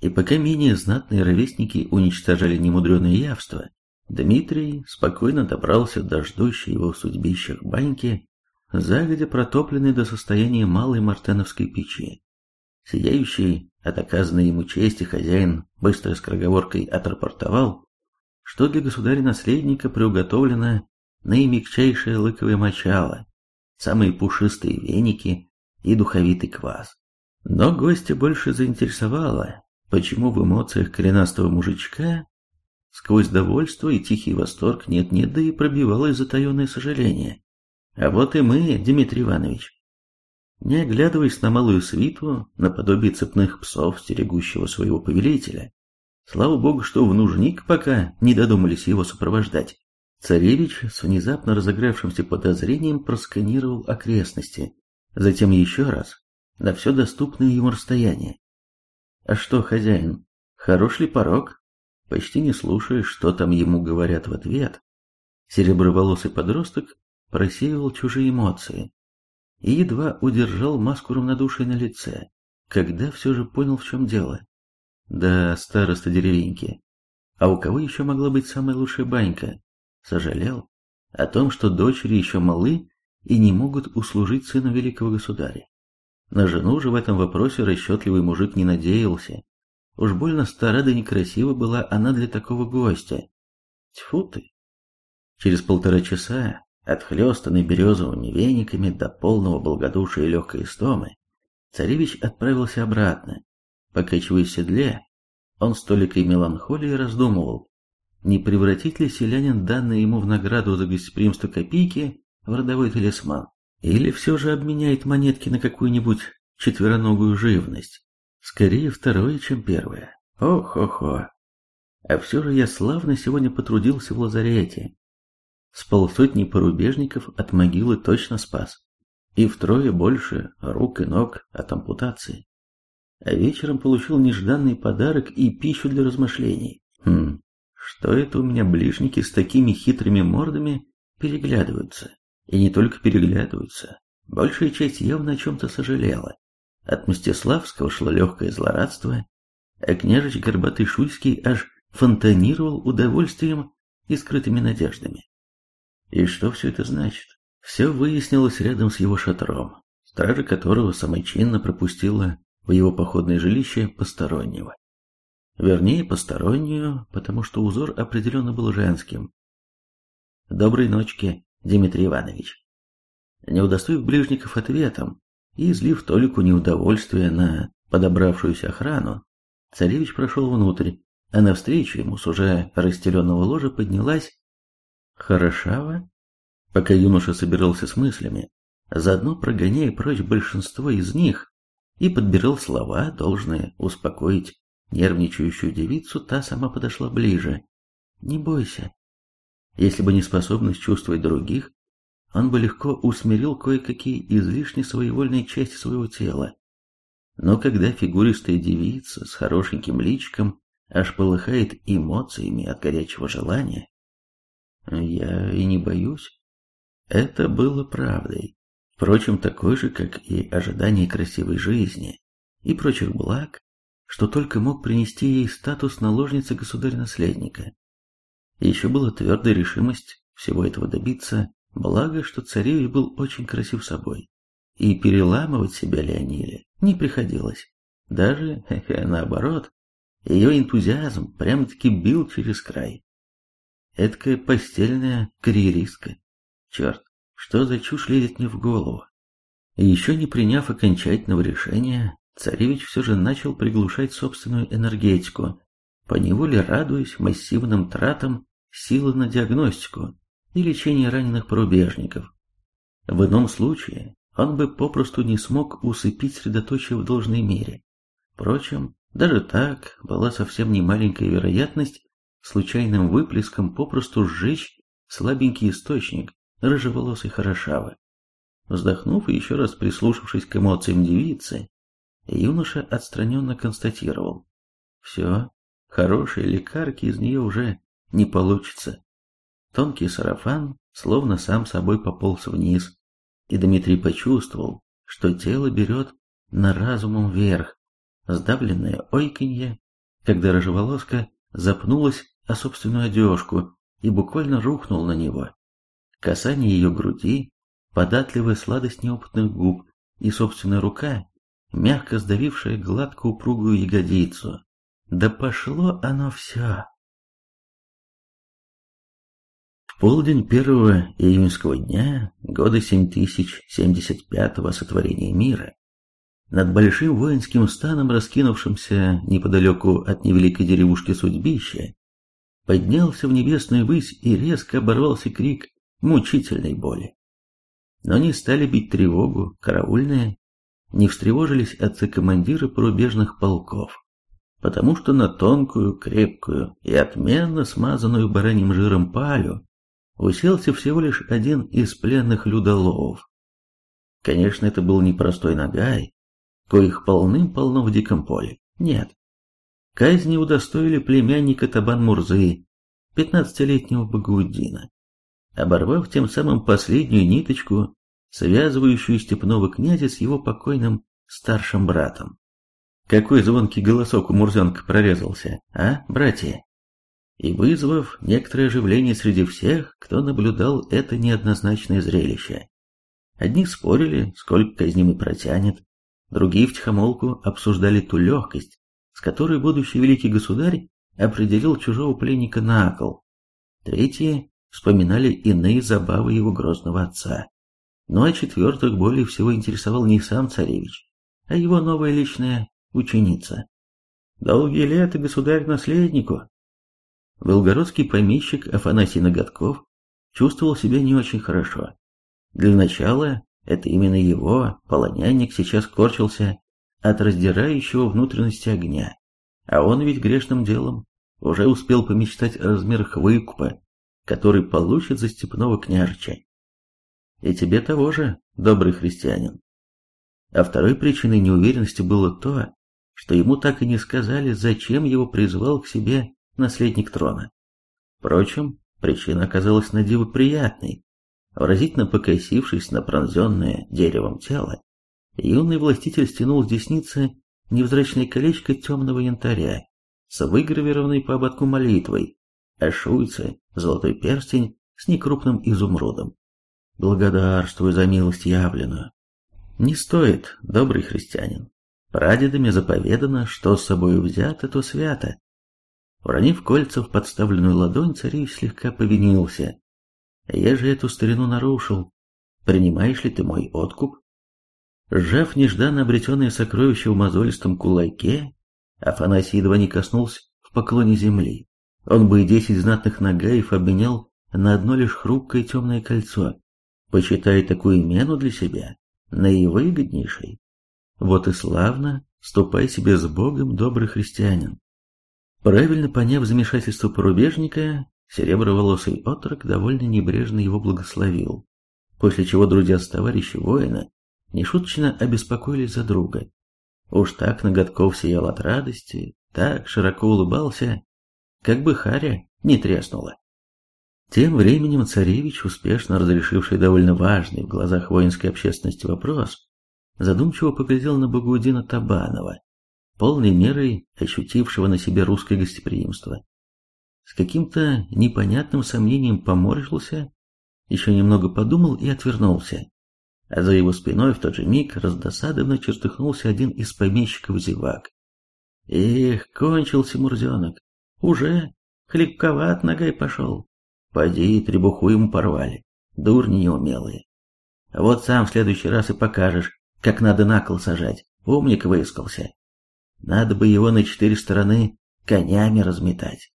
И пока менее знатные ровесники уничтожали немудреное явство, Дмитрий спокойно добрался до ждущей его судьбищах баньки, загодя протопленной до состояния малой мартеновской печи. Сияющий от оказанной ему чести хозяин быстро скороговоркой отрапортовал, что для государя-наследника приуготовлено наимягчайшее лыковое мочало, самые пушистые веники и духовитый квас. Но гостя больше заинтересовало, почему в эмоциях коренастого мужичка сквозь довольство и тихий восторг нет-нет, да и пробивалось затаенное сожаление. А вот и мы, Дмитрий Иванович. Не оглядываясь на малую свиту, наподобие цепных псов, стерегущего своего повелителя, слава богу, что в нужник пока не додумались его сопровождать. Царевич с внезапно разыгравшимся подозрением просканировал окрестности, затем еще раз, на все доступное ему расстояние. А что, хозяин, хорош ли порог? Почти не слушая, что там ему говорят в ответ, сереброволосый подросток просеивал чужие эмоции и едва удержал маску равнодушия на лице, когда все же понял, в чем дело. Да, староста деревеньки. А у кого еще могла быть самая лучшая банька? сожалел о том, что дочери еще малы и не могут услужить сыну великого государя. На жену же в этом вопросе расчетливый мужик не надеялся. Уж больно стара да некрасива была она для такого гостя. Тьфу ты! Через полтора часа, отхлестанный березовыми вениками до полного благодушия и легкой истомы, царевич отправился обратно. Покачиваясь в седле, он с толикой меланхолии раздумывал, не превратит ли селянин данные ему в награду за гостеприимство копейки в родовой талисман? Или все же обменяет монетки на какую-нибудь четвероногую живность? Скорее второе, чем первое. Ох-хо-хо. А все же я славно сегодня потрудился в лазарете. С полсотни порубежников от могилы точно спас. И втрое больше рук и ног от ампутации. А вечером получил нежданный подарок и пищу для размышлений. Хм, что это у меня ближники с такими хитрыми мордами переглядываются. И не только переглядываются, Большая часть явно о чем-то сожалела. От Мстиславского шло легкое злорадство, а княжич Горбатый Шуйский аж фонтанировал удовольствием и скрытыми надеждами. И что все это значит? Все выяснилось рядом с его шатром, стража которого самочинно пропустила в его походное жилище постороннего. Вернее, постороннюю, потому что узор определенно был женским. «Доброй ночки, Дмитрий Иванович». Не удостоив ближников ответом и излив толику неудовольствия на подобравшуюся охрану, царевич прошел внутрь, а навстречу ему с уже расстеленного ложа поднялась Хорошава. Пока юноша собирался с мыслями, заодно прогоняя прочь большинство из них, и подбирал слова, должные успокоить нервничающую девицу, та сама подошла ближе. «Не бойся». Если бы не способность чувствовать других, он бы легко усмирил кое-какие излишне своевольные части своего тела. Но когда фигуристая девица с хорошеньким личиком аж полыхает эмоциями от горячего желания, я и не боюсь. Это было правдой. Впрочем, такой же, как и ожидание красивой жизни и прочих благ, что только мог принести ей статус наложницы государя-наследника. Еще была твердая решимость всего этого добиться, благо, что царевич был очень красив собой, и переламывать себя Леониле не приходилось. Даже, наоборот, ее энтузиазм прямо-таки бил через край. Эдкая постельная карьеристка. Черт, что за чушь лезет мне в голову? еще не приняв окончательного решения, царевич все же начал приглушать собственную энергетику, поневоле радуясь массивным тратам силы на диагностику и лечение раненых порубежников. В ином случае он бы попросту не смог усыпить средоточие в должной мере. Впрочем, даже так была совсем не маленькая вероятность случайным выплеском попросту сжечь слабенький источник рыжеволосой хорошавы. Вздохнув и еще раз прислушавшись к эмоциям девицы, юноша отстраненно констатировал. Все, хорошей лекарки из нее уже не получится. Тонкий сарафан словно сам собой пополз вниз, и Дмитрий почувствовал, что тело берет на разумом вверх, сдавленное ойканье, когда рыжеволоска запнулась о собственную одежку и буквально рухнул на него. Касание ее груди, податливая сладость неопытных губ и собственная рука, мягко сдавившая гладко упругую ягодицу. Да пошло оно все. В полдень первого июньского дня, года 7075-го сотворения мира, над большим воинским станом, раскинувшимся неподалеку от невеликой деревушки Судьбища, поднялся в небесную высь и резко оборвался крик мучительной боли. Но не стали бить тревогу, караульные, не встревожились отцы-командиры порубежных полков, потому что на тонкую, крепкую и отменно смазанную бараньим жиром палю уселся всего лишь один из пленных людоловов. Конечно, это был не простой нагай, коих полным-полно в диком поле. Нет, Казни удостоили племянника Табан-Мурзы, пятнадцатилетнего Багаудина, оборвав тем самым последнюю ниточку, связывающую степного князя с его покойным старшим братом. Какой звонкий голосок у Мурзенка прорезался, а, братья? И вызвав некоторое оживление среди всех, кто наблюдал это неоднозначное зрелище. Одни спорили, сколько казнимый протянет, другие втихомолку обсуждали ту легкость, с которой будущий великий государь определил чужого пленника на кол. Третьи вспоминали иные забавы его грозного отца. Ну а четвертых более всего интересовал не сам царевич, а его новая личная ученица. Долгие лета государь-наследнику. Волгородский помещик Афанасий Ноготков чувствовал себя не очень хорошо. Для начала это именно его, полонянник, сейчас корчился от раздирающего внутренности огня. А он ведь грешным делом уже успел помечтать о размерах выкупа, который получит за степного княжича. И тебе того же, добрый христианин. А второй причиной неуверенности было то, что ему так и не сказали, зачем его призвал к себе наследник трона. Впрочем, причина оказалась на диво приятной. Выразительно покосившись на пронзенное деревом тело, юный властитель стянул с десницы невзрачное колечко темного янтаря с выгравированной по ободку молитвой, а шуйце золотой перстень с некрупным изумрудом. Благодарствую за милость явленную. Не стоит, добрый христианин. Прадедами заповедано, что с собой взято, то свято. Уронив кольца в подставленную ладонь, царевич слегка повинился. Я же эту старину нарушил. Принимаешь ли ты мой откуп? Сжав нежданно обретенное сокровище в мозолистом кулаке, Афанасий едва не коснулся в поклоне земли. Он бы и десять знатных нагаев обменял на одно лишь хрупкое темное кольцо, почитай такую мену для себя наивыгоднейшей. Вот и славно, ступай себе с Богом, добрый христианин. Правильно поняв замешательство порубежника, сереброволосый отрок довольно небрежно его благословил, после чего друзья с товарищи воина нешуточно обеспокоились за друга. Уж так ноготков сиял от радости, так широко улыбался, как бы харя не треснула. Тем временем царевич, успешно разрешивший довольно важный в глазах воинской общественности вопрос, задумчиво поглядел на Багудина Табанова, полной мерой ощутившего на себе русское гостеприимство. С каким-то непонятным сомнением поморщился, еще немного подумал и отвернулся. А за его спиной в тот же миг раздосадованно чертыхнулся один из помещиков зевак. Эх, кончился мурзенок. Уже хлебковат ногой пошел. Поди, требуху ему порвали. Дурни неумелые. Вот сам в следующий раз и покажешь, как надо на кол сажать. Умник выискался. Надо бы его на четыре стороны конями разметать.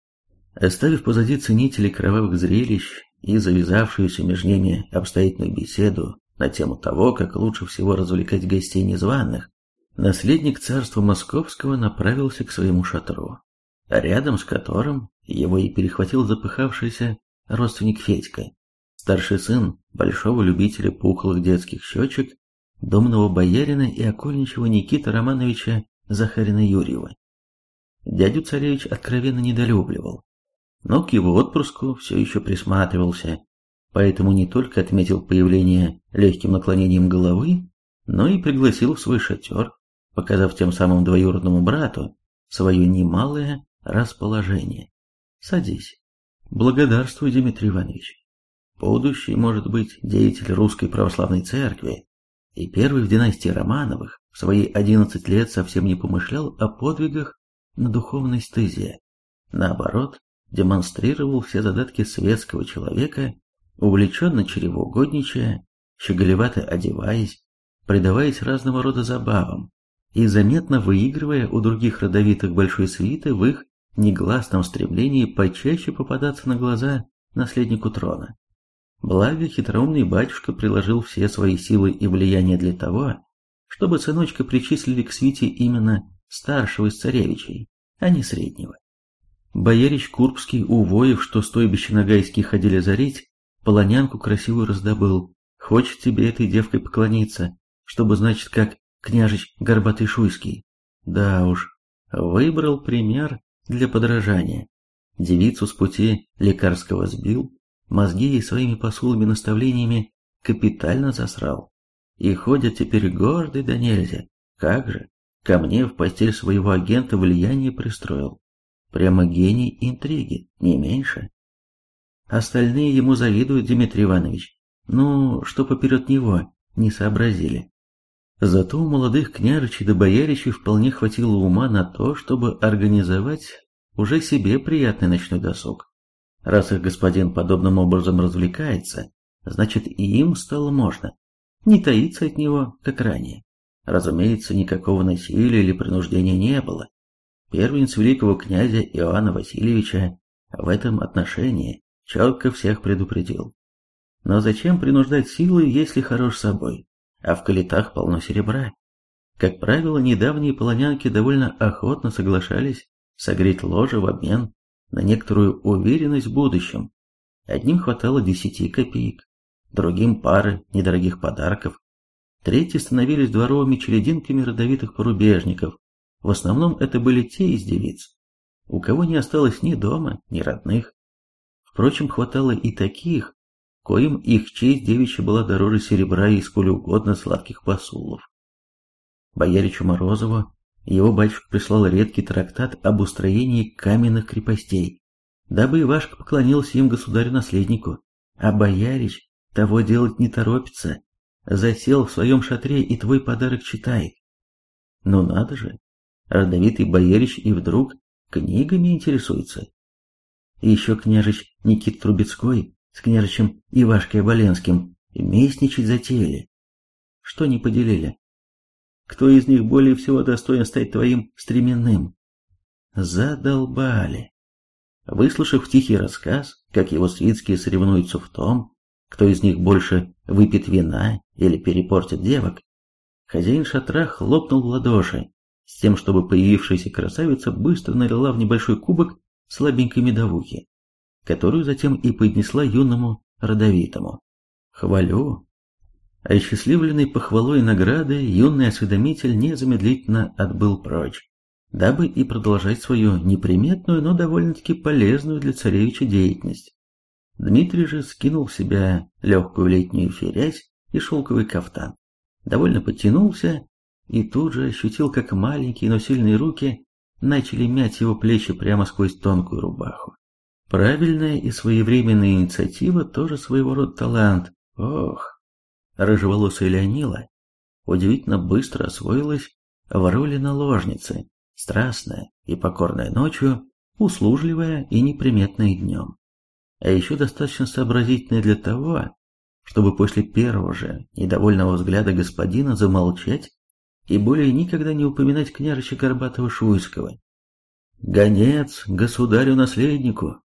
Оставив позади ценителей кровавых зрелищ и завязавшуюся между ними обстоятельную беседу на тему того, как лучше всего развлекать гостей незваных, наследник царства московского направился к своему шатру, рядом с которым его и перехватил запыхавшийся родственник Федька, старший сын большого любителя пухлых детских щечек, домного боярина и окольничего Никиты Романовича Захарина Юрьева. Дядю царевич откровенно недолюбливал, но к его отпрыску все еще присматривался, поэтому не только отметил появление легким наклонением головы, но и пригласил в свой шатер, показав тем самым двоюродному брату свое немалое расположение. «Садись». Благодарствую, Дмитрий Иванович. Будущий, может быть, деятель русской православной церкви и первый в династии Романовых в свои 11 лет совсем не помышлял о подвигах на духовной стезе. Наоборот, демонстрировал все задатки светского человека, увлеченно чревоугодничая, щеголевато одеваясь, предаваясь разного рода забавам и заметно выигрывая у других родовитых большой свиты в их негласном стремлении почаще попадаться на глаза наследнику трона. Благо, хитроумный батюшка приложил все свои силы и влияние для того, чтобы сыночка причислили к свите именно старшего из царевичей, а не среднего. Боярич Курбский, увоев, что стойбище Ногайские ходили зарить, полонянку красивую раздобыл. Хочет тебе этой девкой поклониться, чтобы, значит, как княжич Горбатый Шуйский. Да уж, выбрал пример для подражания. Девицу с пути лекарского сбил, мозги ей своими посулами наставлениями капитально засрал. И ходят теперь гордый да нельзя. Как же, ко мне в постель своего агента влияние пристроил. Прямо гений интриги, не меньше. Остальные ему завидуют, Дмитрий Иванович. Ну, что поперед него, не сообразили. Зато у молодых княжичей да бояричей вполне хватило ума на то, чтобы организовать уже себе приятный ночной досуг. Раз их господин подобным образом развлекается, значит и им стало можно. Не таиться от него, как ранее. Разумеется, никакого насилия или принуждения не было. Первенец великого князя Иоанна Васильевича в этом отношении четко всех предупредил. Но зачем принуждать силой, если хорош собой? а в калитах полно серебра. Как правило, недавние полонянки довольно охотно соглашались согреть ложе в обмен на некоторую уверенность в будущем. Одним хватало десяти копеек, другим пары недорогих подарков, третьи становились дворовыми черединками родовитых порубежников. В основном это были те из девиц, у кого не осталось ни дома, ни родных. Впрочем, хватало и таких, коим их честь девичья была дороже серебра и сколь угодно сладких посулов. Бояричу Морозову его батюшка прислал редкий трактат об устроении каменных крепостей, дабы Ивашка поклонился им государю-наследнику, а боярич того делать не торопится, засел в своем шатре и твой подарок читает. Ну надо же, родовитый боярич и вдруг книгами интересуется. И еще княжич Никит Трубецкой с княжичем Ивашкой Оболенским местничать затеяли. Что не поделили? Кто из них более всего достоин стать твоим стременным? Задолбали. Выслушав тихий рассказ, как его свитские соревнуются в том, кто из них больше выпьет вина или перепортит девок, хозяин шатра хлопнул в ладоши, с тем, чтобы появившаяся красавица быстро налила в небольшой кубок слабенькой медовухи, которую затем и поднесла юному родовитому. «Хвалю!» Осчастливленный похвалой и наградой, юный осведомитель незамедлительно отбыл прочь, дабы и продолжать свою неприметную, но довольно-таки полезную для царевича деятельность. Дмитрий же скинул в себя легкую летнюю ферязь и шелковый кафтан, довольно подтянулся и тут же ощутил, как маленькие, но сильные руки начали мять его плечи прямо сквозь тонкую рубаху. Правильная и своевременная инициатива тоже своего рода талант. Ох! Рыжеволосая Леонила удивительно быстро освоилась в роли наложницы, страстная и покорная ночью, услужливая и неприметная днем. А еще достаточно сообразительная для того, чтобы после первого же недовольного взгляда господина замолчать и более никогда не упоминать княжича Горбатова-Шуйского. Гонец государю-наследнику.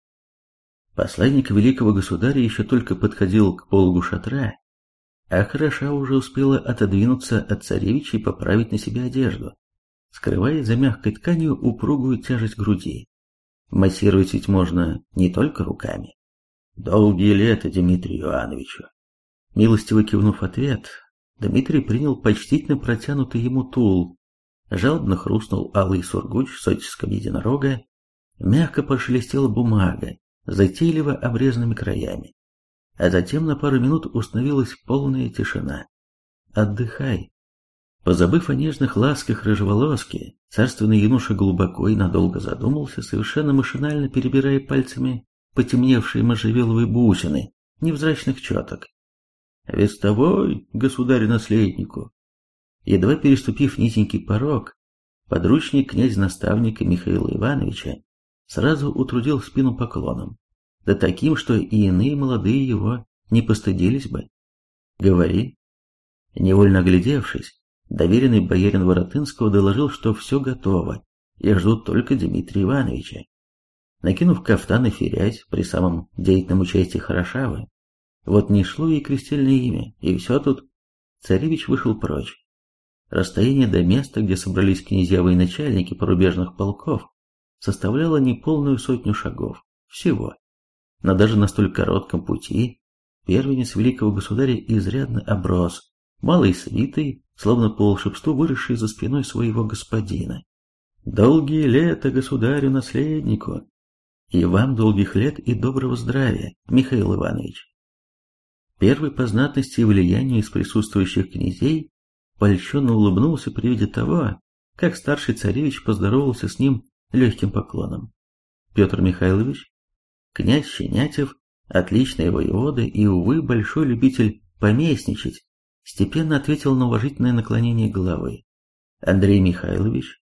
Посланник великого государя еще только подходил к полгу шатра, а хороша уже успела отодвинуться от царевича и поправить на себе одежду, скрывая за мягкой тканью упругую тяжесть груди. Массировать ведь можно не только руками. Долгие лета Дмитрию Иоанновичу. Милостиво кивнув ответ, Дмитрий принял почтительно протянутый ему тул, жалобно хрустнул алый сургуч сотиского единорога, мягко пошелестела бумага, затейливо обрезанными краями. А затем на пару минут установилась полная тишина. «Отдыхай». Позабыв о нежных ласках рыжеволоски, царственный юноша глубоко и надолго задумался, совершенно машинально перебирая пальцами потемневшие можжевеловые бусины невзрачных четок вестовой государю-наследнику. Едва переступив низенький порог, подручник князь-наставника Михаила Ивановича сразу утрудил спину поклоном, да таким, что и иные молодые его не постыдились бы. «Говори». Невольно оглядевшись, доверенный боярин Воротынского доложил, что все готово, и ждут только Дмитрия Ивановича. Накинув кафтан и ферязь при самом деятельном участии Хорошавы, вот не шло ей крестельное имя, и все тут. Царевич вышел прочь. Расстояние до места, где собрались князья и начальники порубежных полков, составляло неполную сотню шагов. Всего. Но даже на столь коротком пути первенец великого государя изрядно оброс, малой свитой, словно по волшебству выросший за спиной своего господина. Долгие лета государю-наследнику, и вам долгих лет и доброго здравия, Михаил Иванович. Первый по знатности и влиянию из присутствующих князей польщенно улыбнулся при виде того, как старший царевич поздоровался с ним легким поклоном. Петр Михайлович, князь Щенятев, отличный воевода и, увы, большой любитель поместничать, степенно ответил на уважительное наклонение головы. Андрей Михайлович,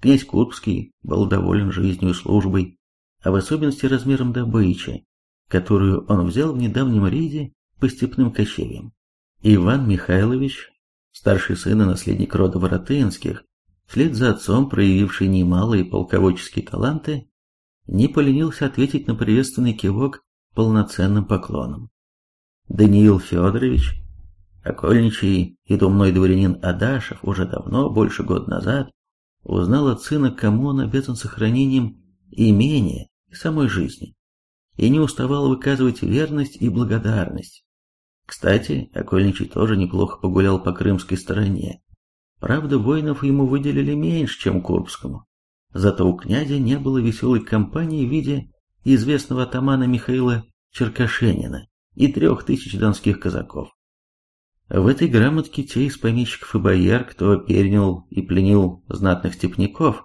князь Курбский, был доволен жизнью и службой, а в особенности размером добычи, которую он взял в недавнем рейде по степным кочевьям. Иван Михайлович, старший сын и наследник рода Воротынских, вслед за отцом, проявивший немалые полководческие таланты, не поленился ответить на приветственный кивок полноценным поклоном. Даниил Федорович, окольничий и думной дворянин Адашев уже давно, больше года назад, узнал от сына, кому он обязан сохранением имения и самой жизни, и не уставал выказывать верность и благодарность. Кстати, Окольничий тоже неплохо погулял по крымской стороне. Правда, воинов ему выделили меньше, чем Курбскому. Зато у князя не было веселой компании в виде известного атамана Михаила Черкашенина, и трех тысяч донских казаков. В этой грамотке те из помещиков и бояр, кто перенял и пленил знатных степняков,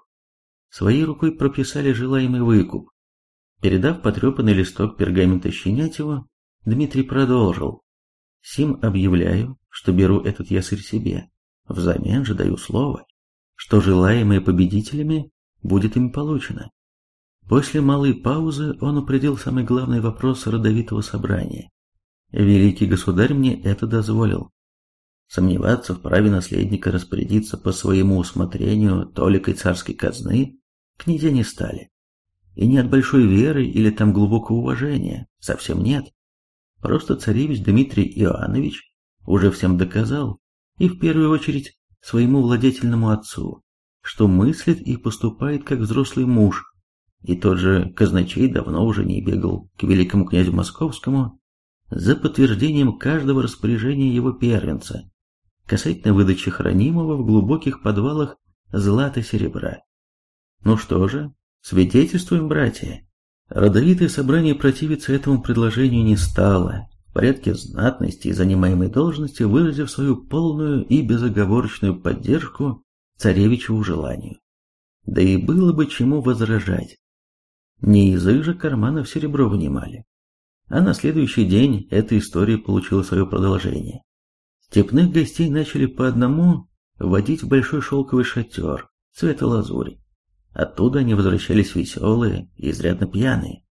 своей рукой прописали желаемый выкуп. Передав потрепанный листок пергамента Щенятеву, Дмитрий продолжил. «Сим объявляю, что беру этот ясырь себе, взамен же даю слово, что желаемое победителями будет им получено. После малой паузы он упредил самый главный вопрос родовитого собрания. Великий государь мне это дозволил. Сомневаться в праве наследника распорядиться по своему усмотрению толикой царской казны князья не стали. И не от большой веры или там глубокого уважения, совсем нет. Просто царевич Дмитрий Иоаннович уже всем доказал, и в первую очередь своему владетельному отцу, что мыслит и поступает как взрослый муж, и тот же казначей давно уже не бегал к великому князю московскому за подтверждением каждого распоряжения его первенца касательно выдачи хранимого в глубоких подвалах злата-серебра. Ну что же, свидетельствуем, братья. Родовитое собрание противиться этому предложению не стало, в порядке знатности и занимаемой должности выразив свою полную и безоговорочную поддержку царевичеву желанию. Да и было бы чему возражать. Не из их же карманов серебро вынимали. А на следующий день эта история получила свое продолжение. Степных гостей начали по одному вводить в большой шелковый шатер цвета лазури. Оттуда они возвращались веселые и изрядно пьяные.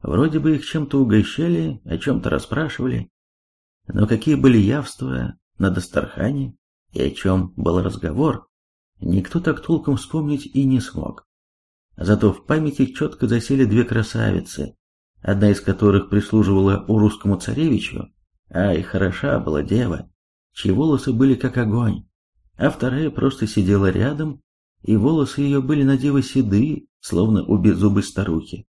Вроде бы их чем-то угощали, о чем-то расспрашивали. Но какие были явства на Дастархане и о чем был разговор, никто так толком вспомнить и не смог. Зато в памяти четко засели две красавицы, одна из которых прислуживала у русскому царевичу, а и хороша была дева, чьи волосы были как огонь, а вторая просто сидела рядом, и волосы ее были на дева седы, словно у беззубой старухи.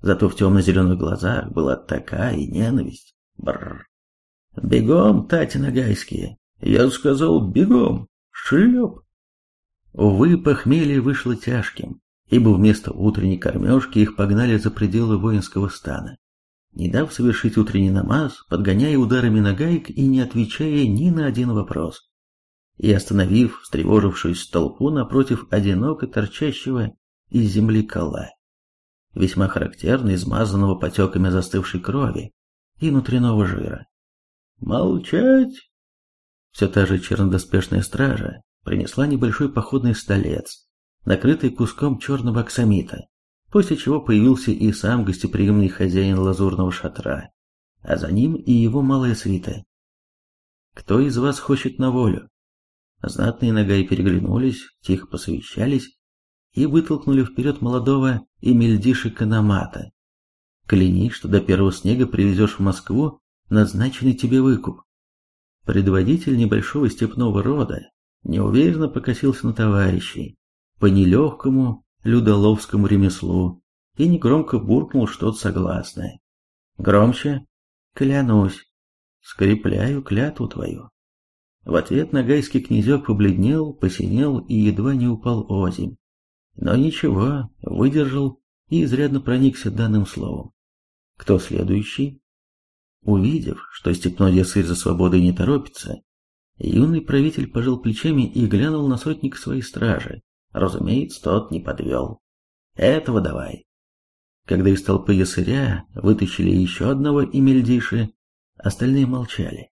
Зато в темно-зеленых глазах была такая ненависть. Бррр. «Бегом, Тати Нагайские!» «Я сказал, бегом!» «Шлеп!» Увы, похмелье вышло тяжким, ибо вместо утренней кормежки их погнали за пределы воинского стана. Не дав совершить утренний намаз, подгоняя ударами нагаек и не отвечая ни на один вопрос. И остановив встревожившуюся толпу напротив одиноко торчащего из земли кола, весьма характерно измазанного потеками застывшей крови и внутреннего жира. «Молчать!» Все та же чернодоспешная стража принесла небольшой походный столец, накрытый куском черного оксамита, после чего появился и сам гостеприимный хозяин лазурного шатра, а за ним и его малая свита. «Кто из вас хочет на волю?» Знатные ногай переглянулись, тихо посовещались и вытолкнули вперед молодого Эмильдиши Канамата. «Клянись, что до первого снега привезешь в Москву назначенный тебе выкуп». Предводитель небольшого степного рода неуверенно покосился на товарищей по нелегкому людоловскому ремеслу и негромко буркнул что-то согласное. Громче «Клянусь, скрепляю клятву твою». В ответ нагайский князек побледнел, посинел и едва не упал озимь. Но ничего, выдержал и изрядно проникся данным словом. Кто следующий? Увидев, что степной ясырь за свободой не торопится, Юный правитель пожал плечами и глянул на сотника своей стражи. Разумеется, тот не подвел. Этого давай. Когда из толпы ясыря вытащили еще одного Эмельдиши, остальные молчали.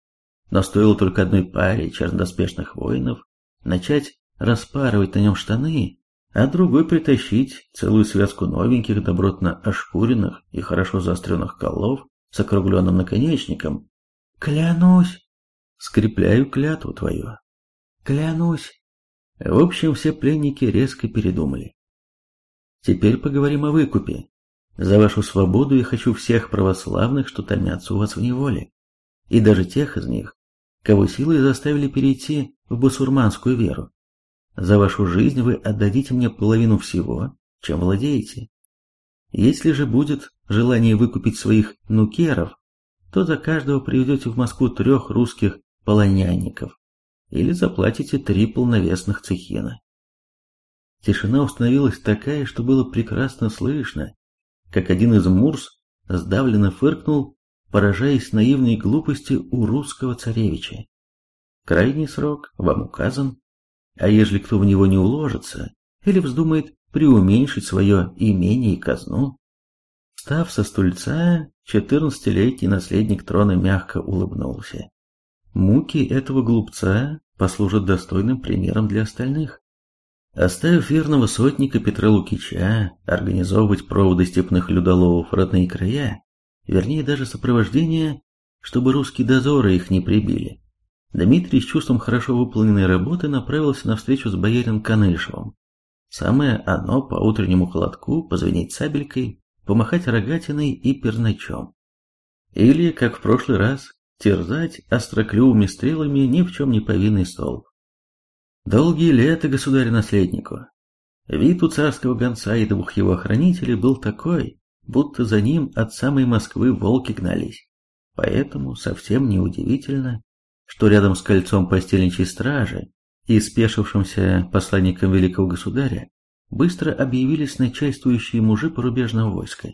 Но стоило только одной паре чернодоспешных воинов начать распарывать на нем штаны, а другой притащить целую связку новеньких, добротно ошкуренных и хорошо заостренных колов с округленным наконечником. «Клянусь!» Скрепляю клятву твою. Клянусь. В общем, все пленники резко передумали. Теперь поговорим о выкупе. За вашу свободу я хочу всех православных, что томятся у вас в неволе. И даже тех из них, кого силой заставили перейти в басурманскую веру. За вашу жизнь вы отдадите мне половину всего, чем владеете. Если же будет желание выкупить своих нукеров, то за каждого приведете в Москву трех русских полонянников, или заплатите три полновесных цехина. Тишина установилась такая, что было прекрасно слышно, как один из мурс сдавленно фыркнул поражаясь наивной глупости у русского царевича. Крайний срок вам указан, а ежели кто в него не уложится или вздумает преуменьшить свое имение и казну, Став со стульца, четырнадцатилетний наследник трона мягко улыбнулся. Муки этого глупца послужат достойным примером для остальных. Оставив верного сотника Петра Лукича организовывать проводы степных людоловов в родные края, вернее даже сопровождение, чтобы русские дозоры их не прибили, Дмитрий с чувством хорошо выполненной работы направился на встречу с боярином Канышевым. Самое оно по утреннему холодку позвонить сабелькой, помахать рогатиной и перначом. Или, как в прошлый раз, терзать остроклювыми стрелами ни в чем не повинный столб. Долгие лета государю-наследнику. Вид у царского гонца и двух его охранителей был такой, будто за ним от самой Москвы волки гнались. Поэтому совсем неудивительно, что рядом с кольцом постельничьей стражи и спешившимся посланником великого государя быстро объявились начальствующие мужи порубежного войска,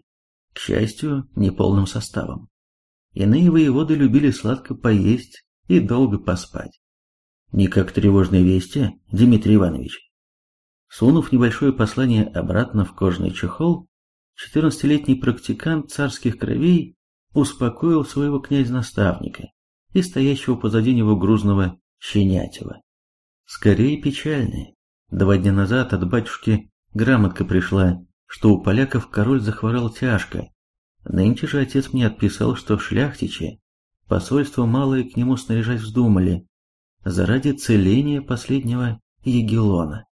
к счастью, неполным составом. Иные воеводы любили сладко поесть и долго поспать. Не как тревожные вести, Дмитрий Иванович. Сунув небольшое послание обратно в кожаный чехол, четырнадцатилетний практикант царских кровей успокоил своего князя-наставника и стоящего позади него грузного Щенятева. Скорее печальные, Два дня назад от батюшки грамотка пришла, что у поляков король захворал тяжко. Нынче же отец мне отписал, что в шляхтиче посольство малое к нему снаряжать вздумали, заради целения последнего Егелона.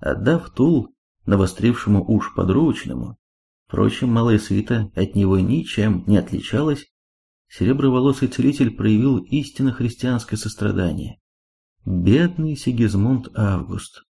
Отдав Тул навострившему уж подручному, впрочем, малая свита от него ничем не отличалась, сереброволосый целитель проявил истинно христианское сострадание. Бедный Сигизмунд Август.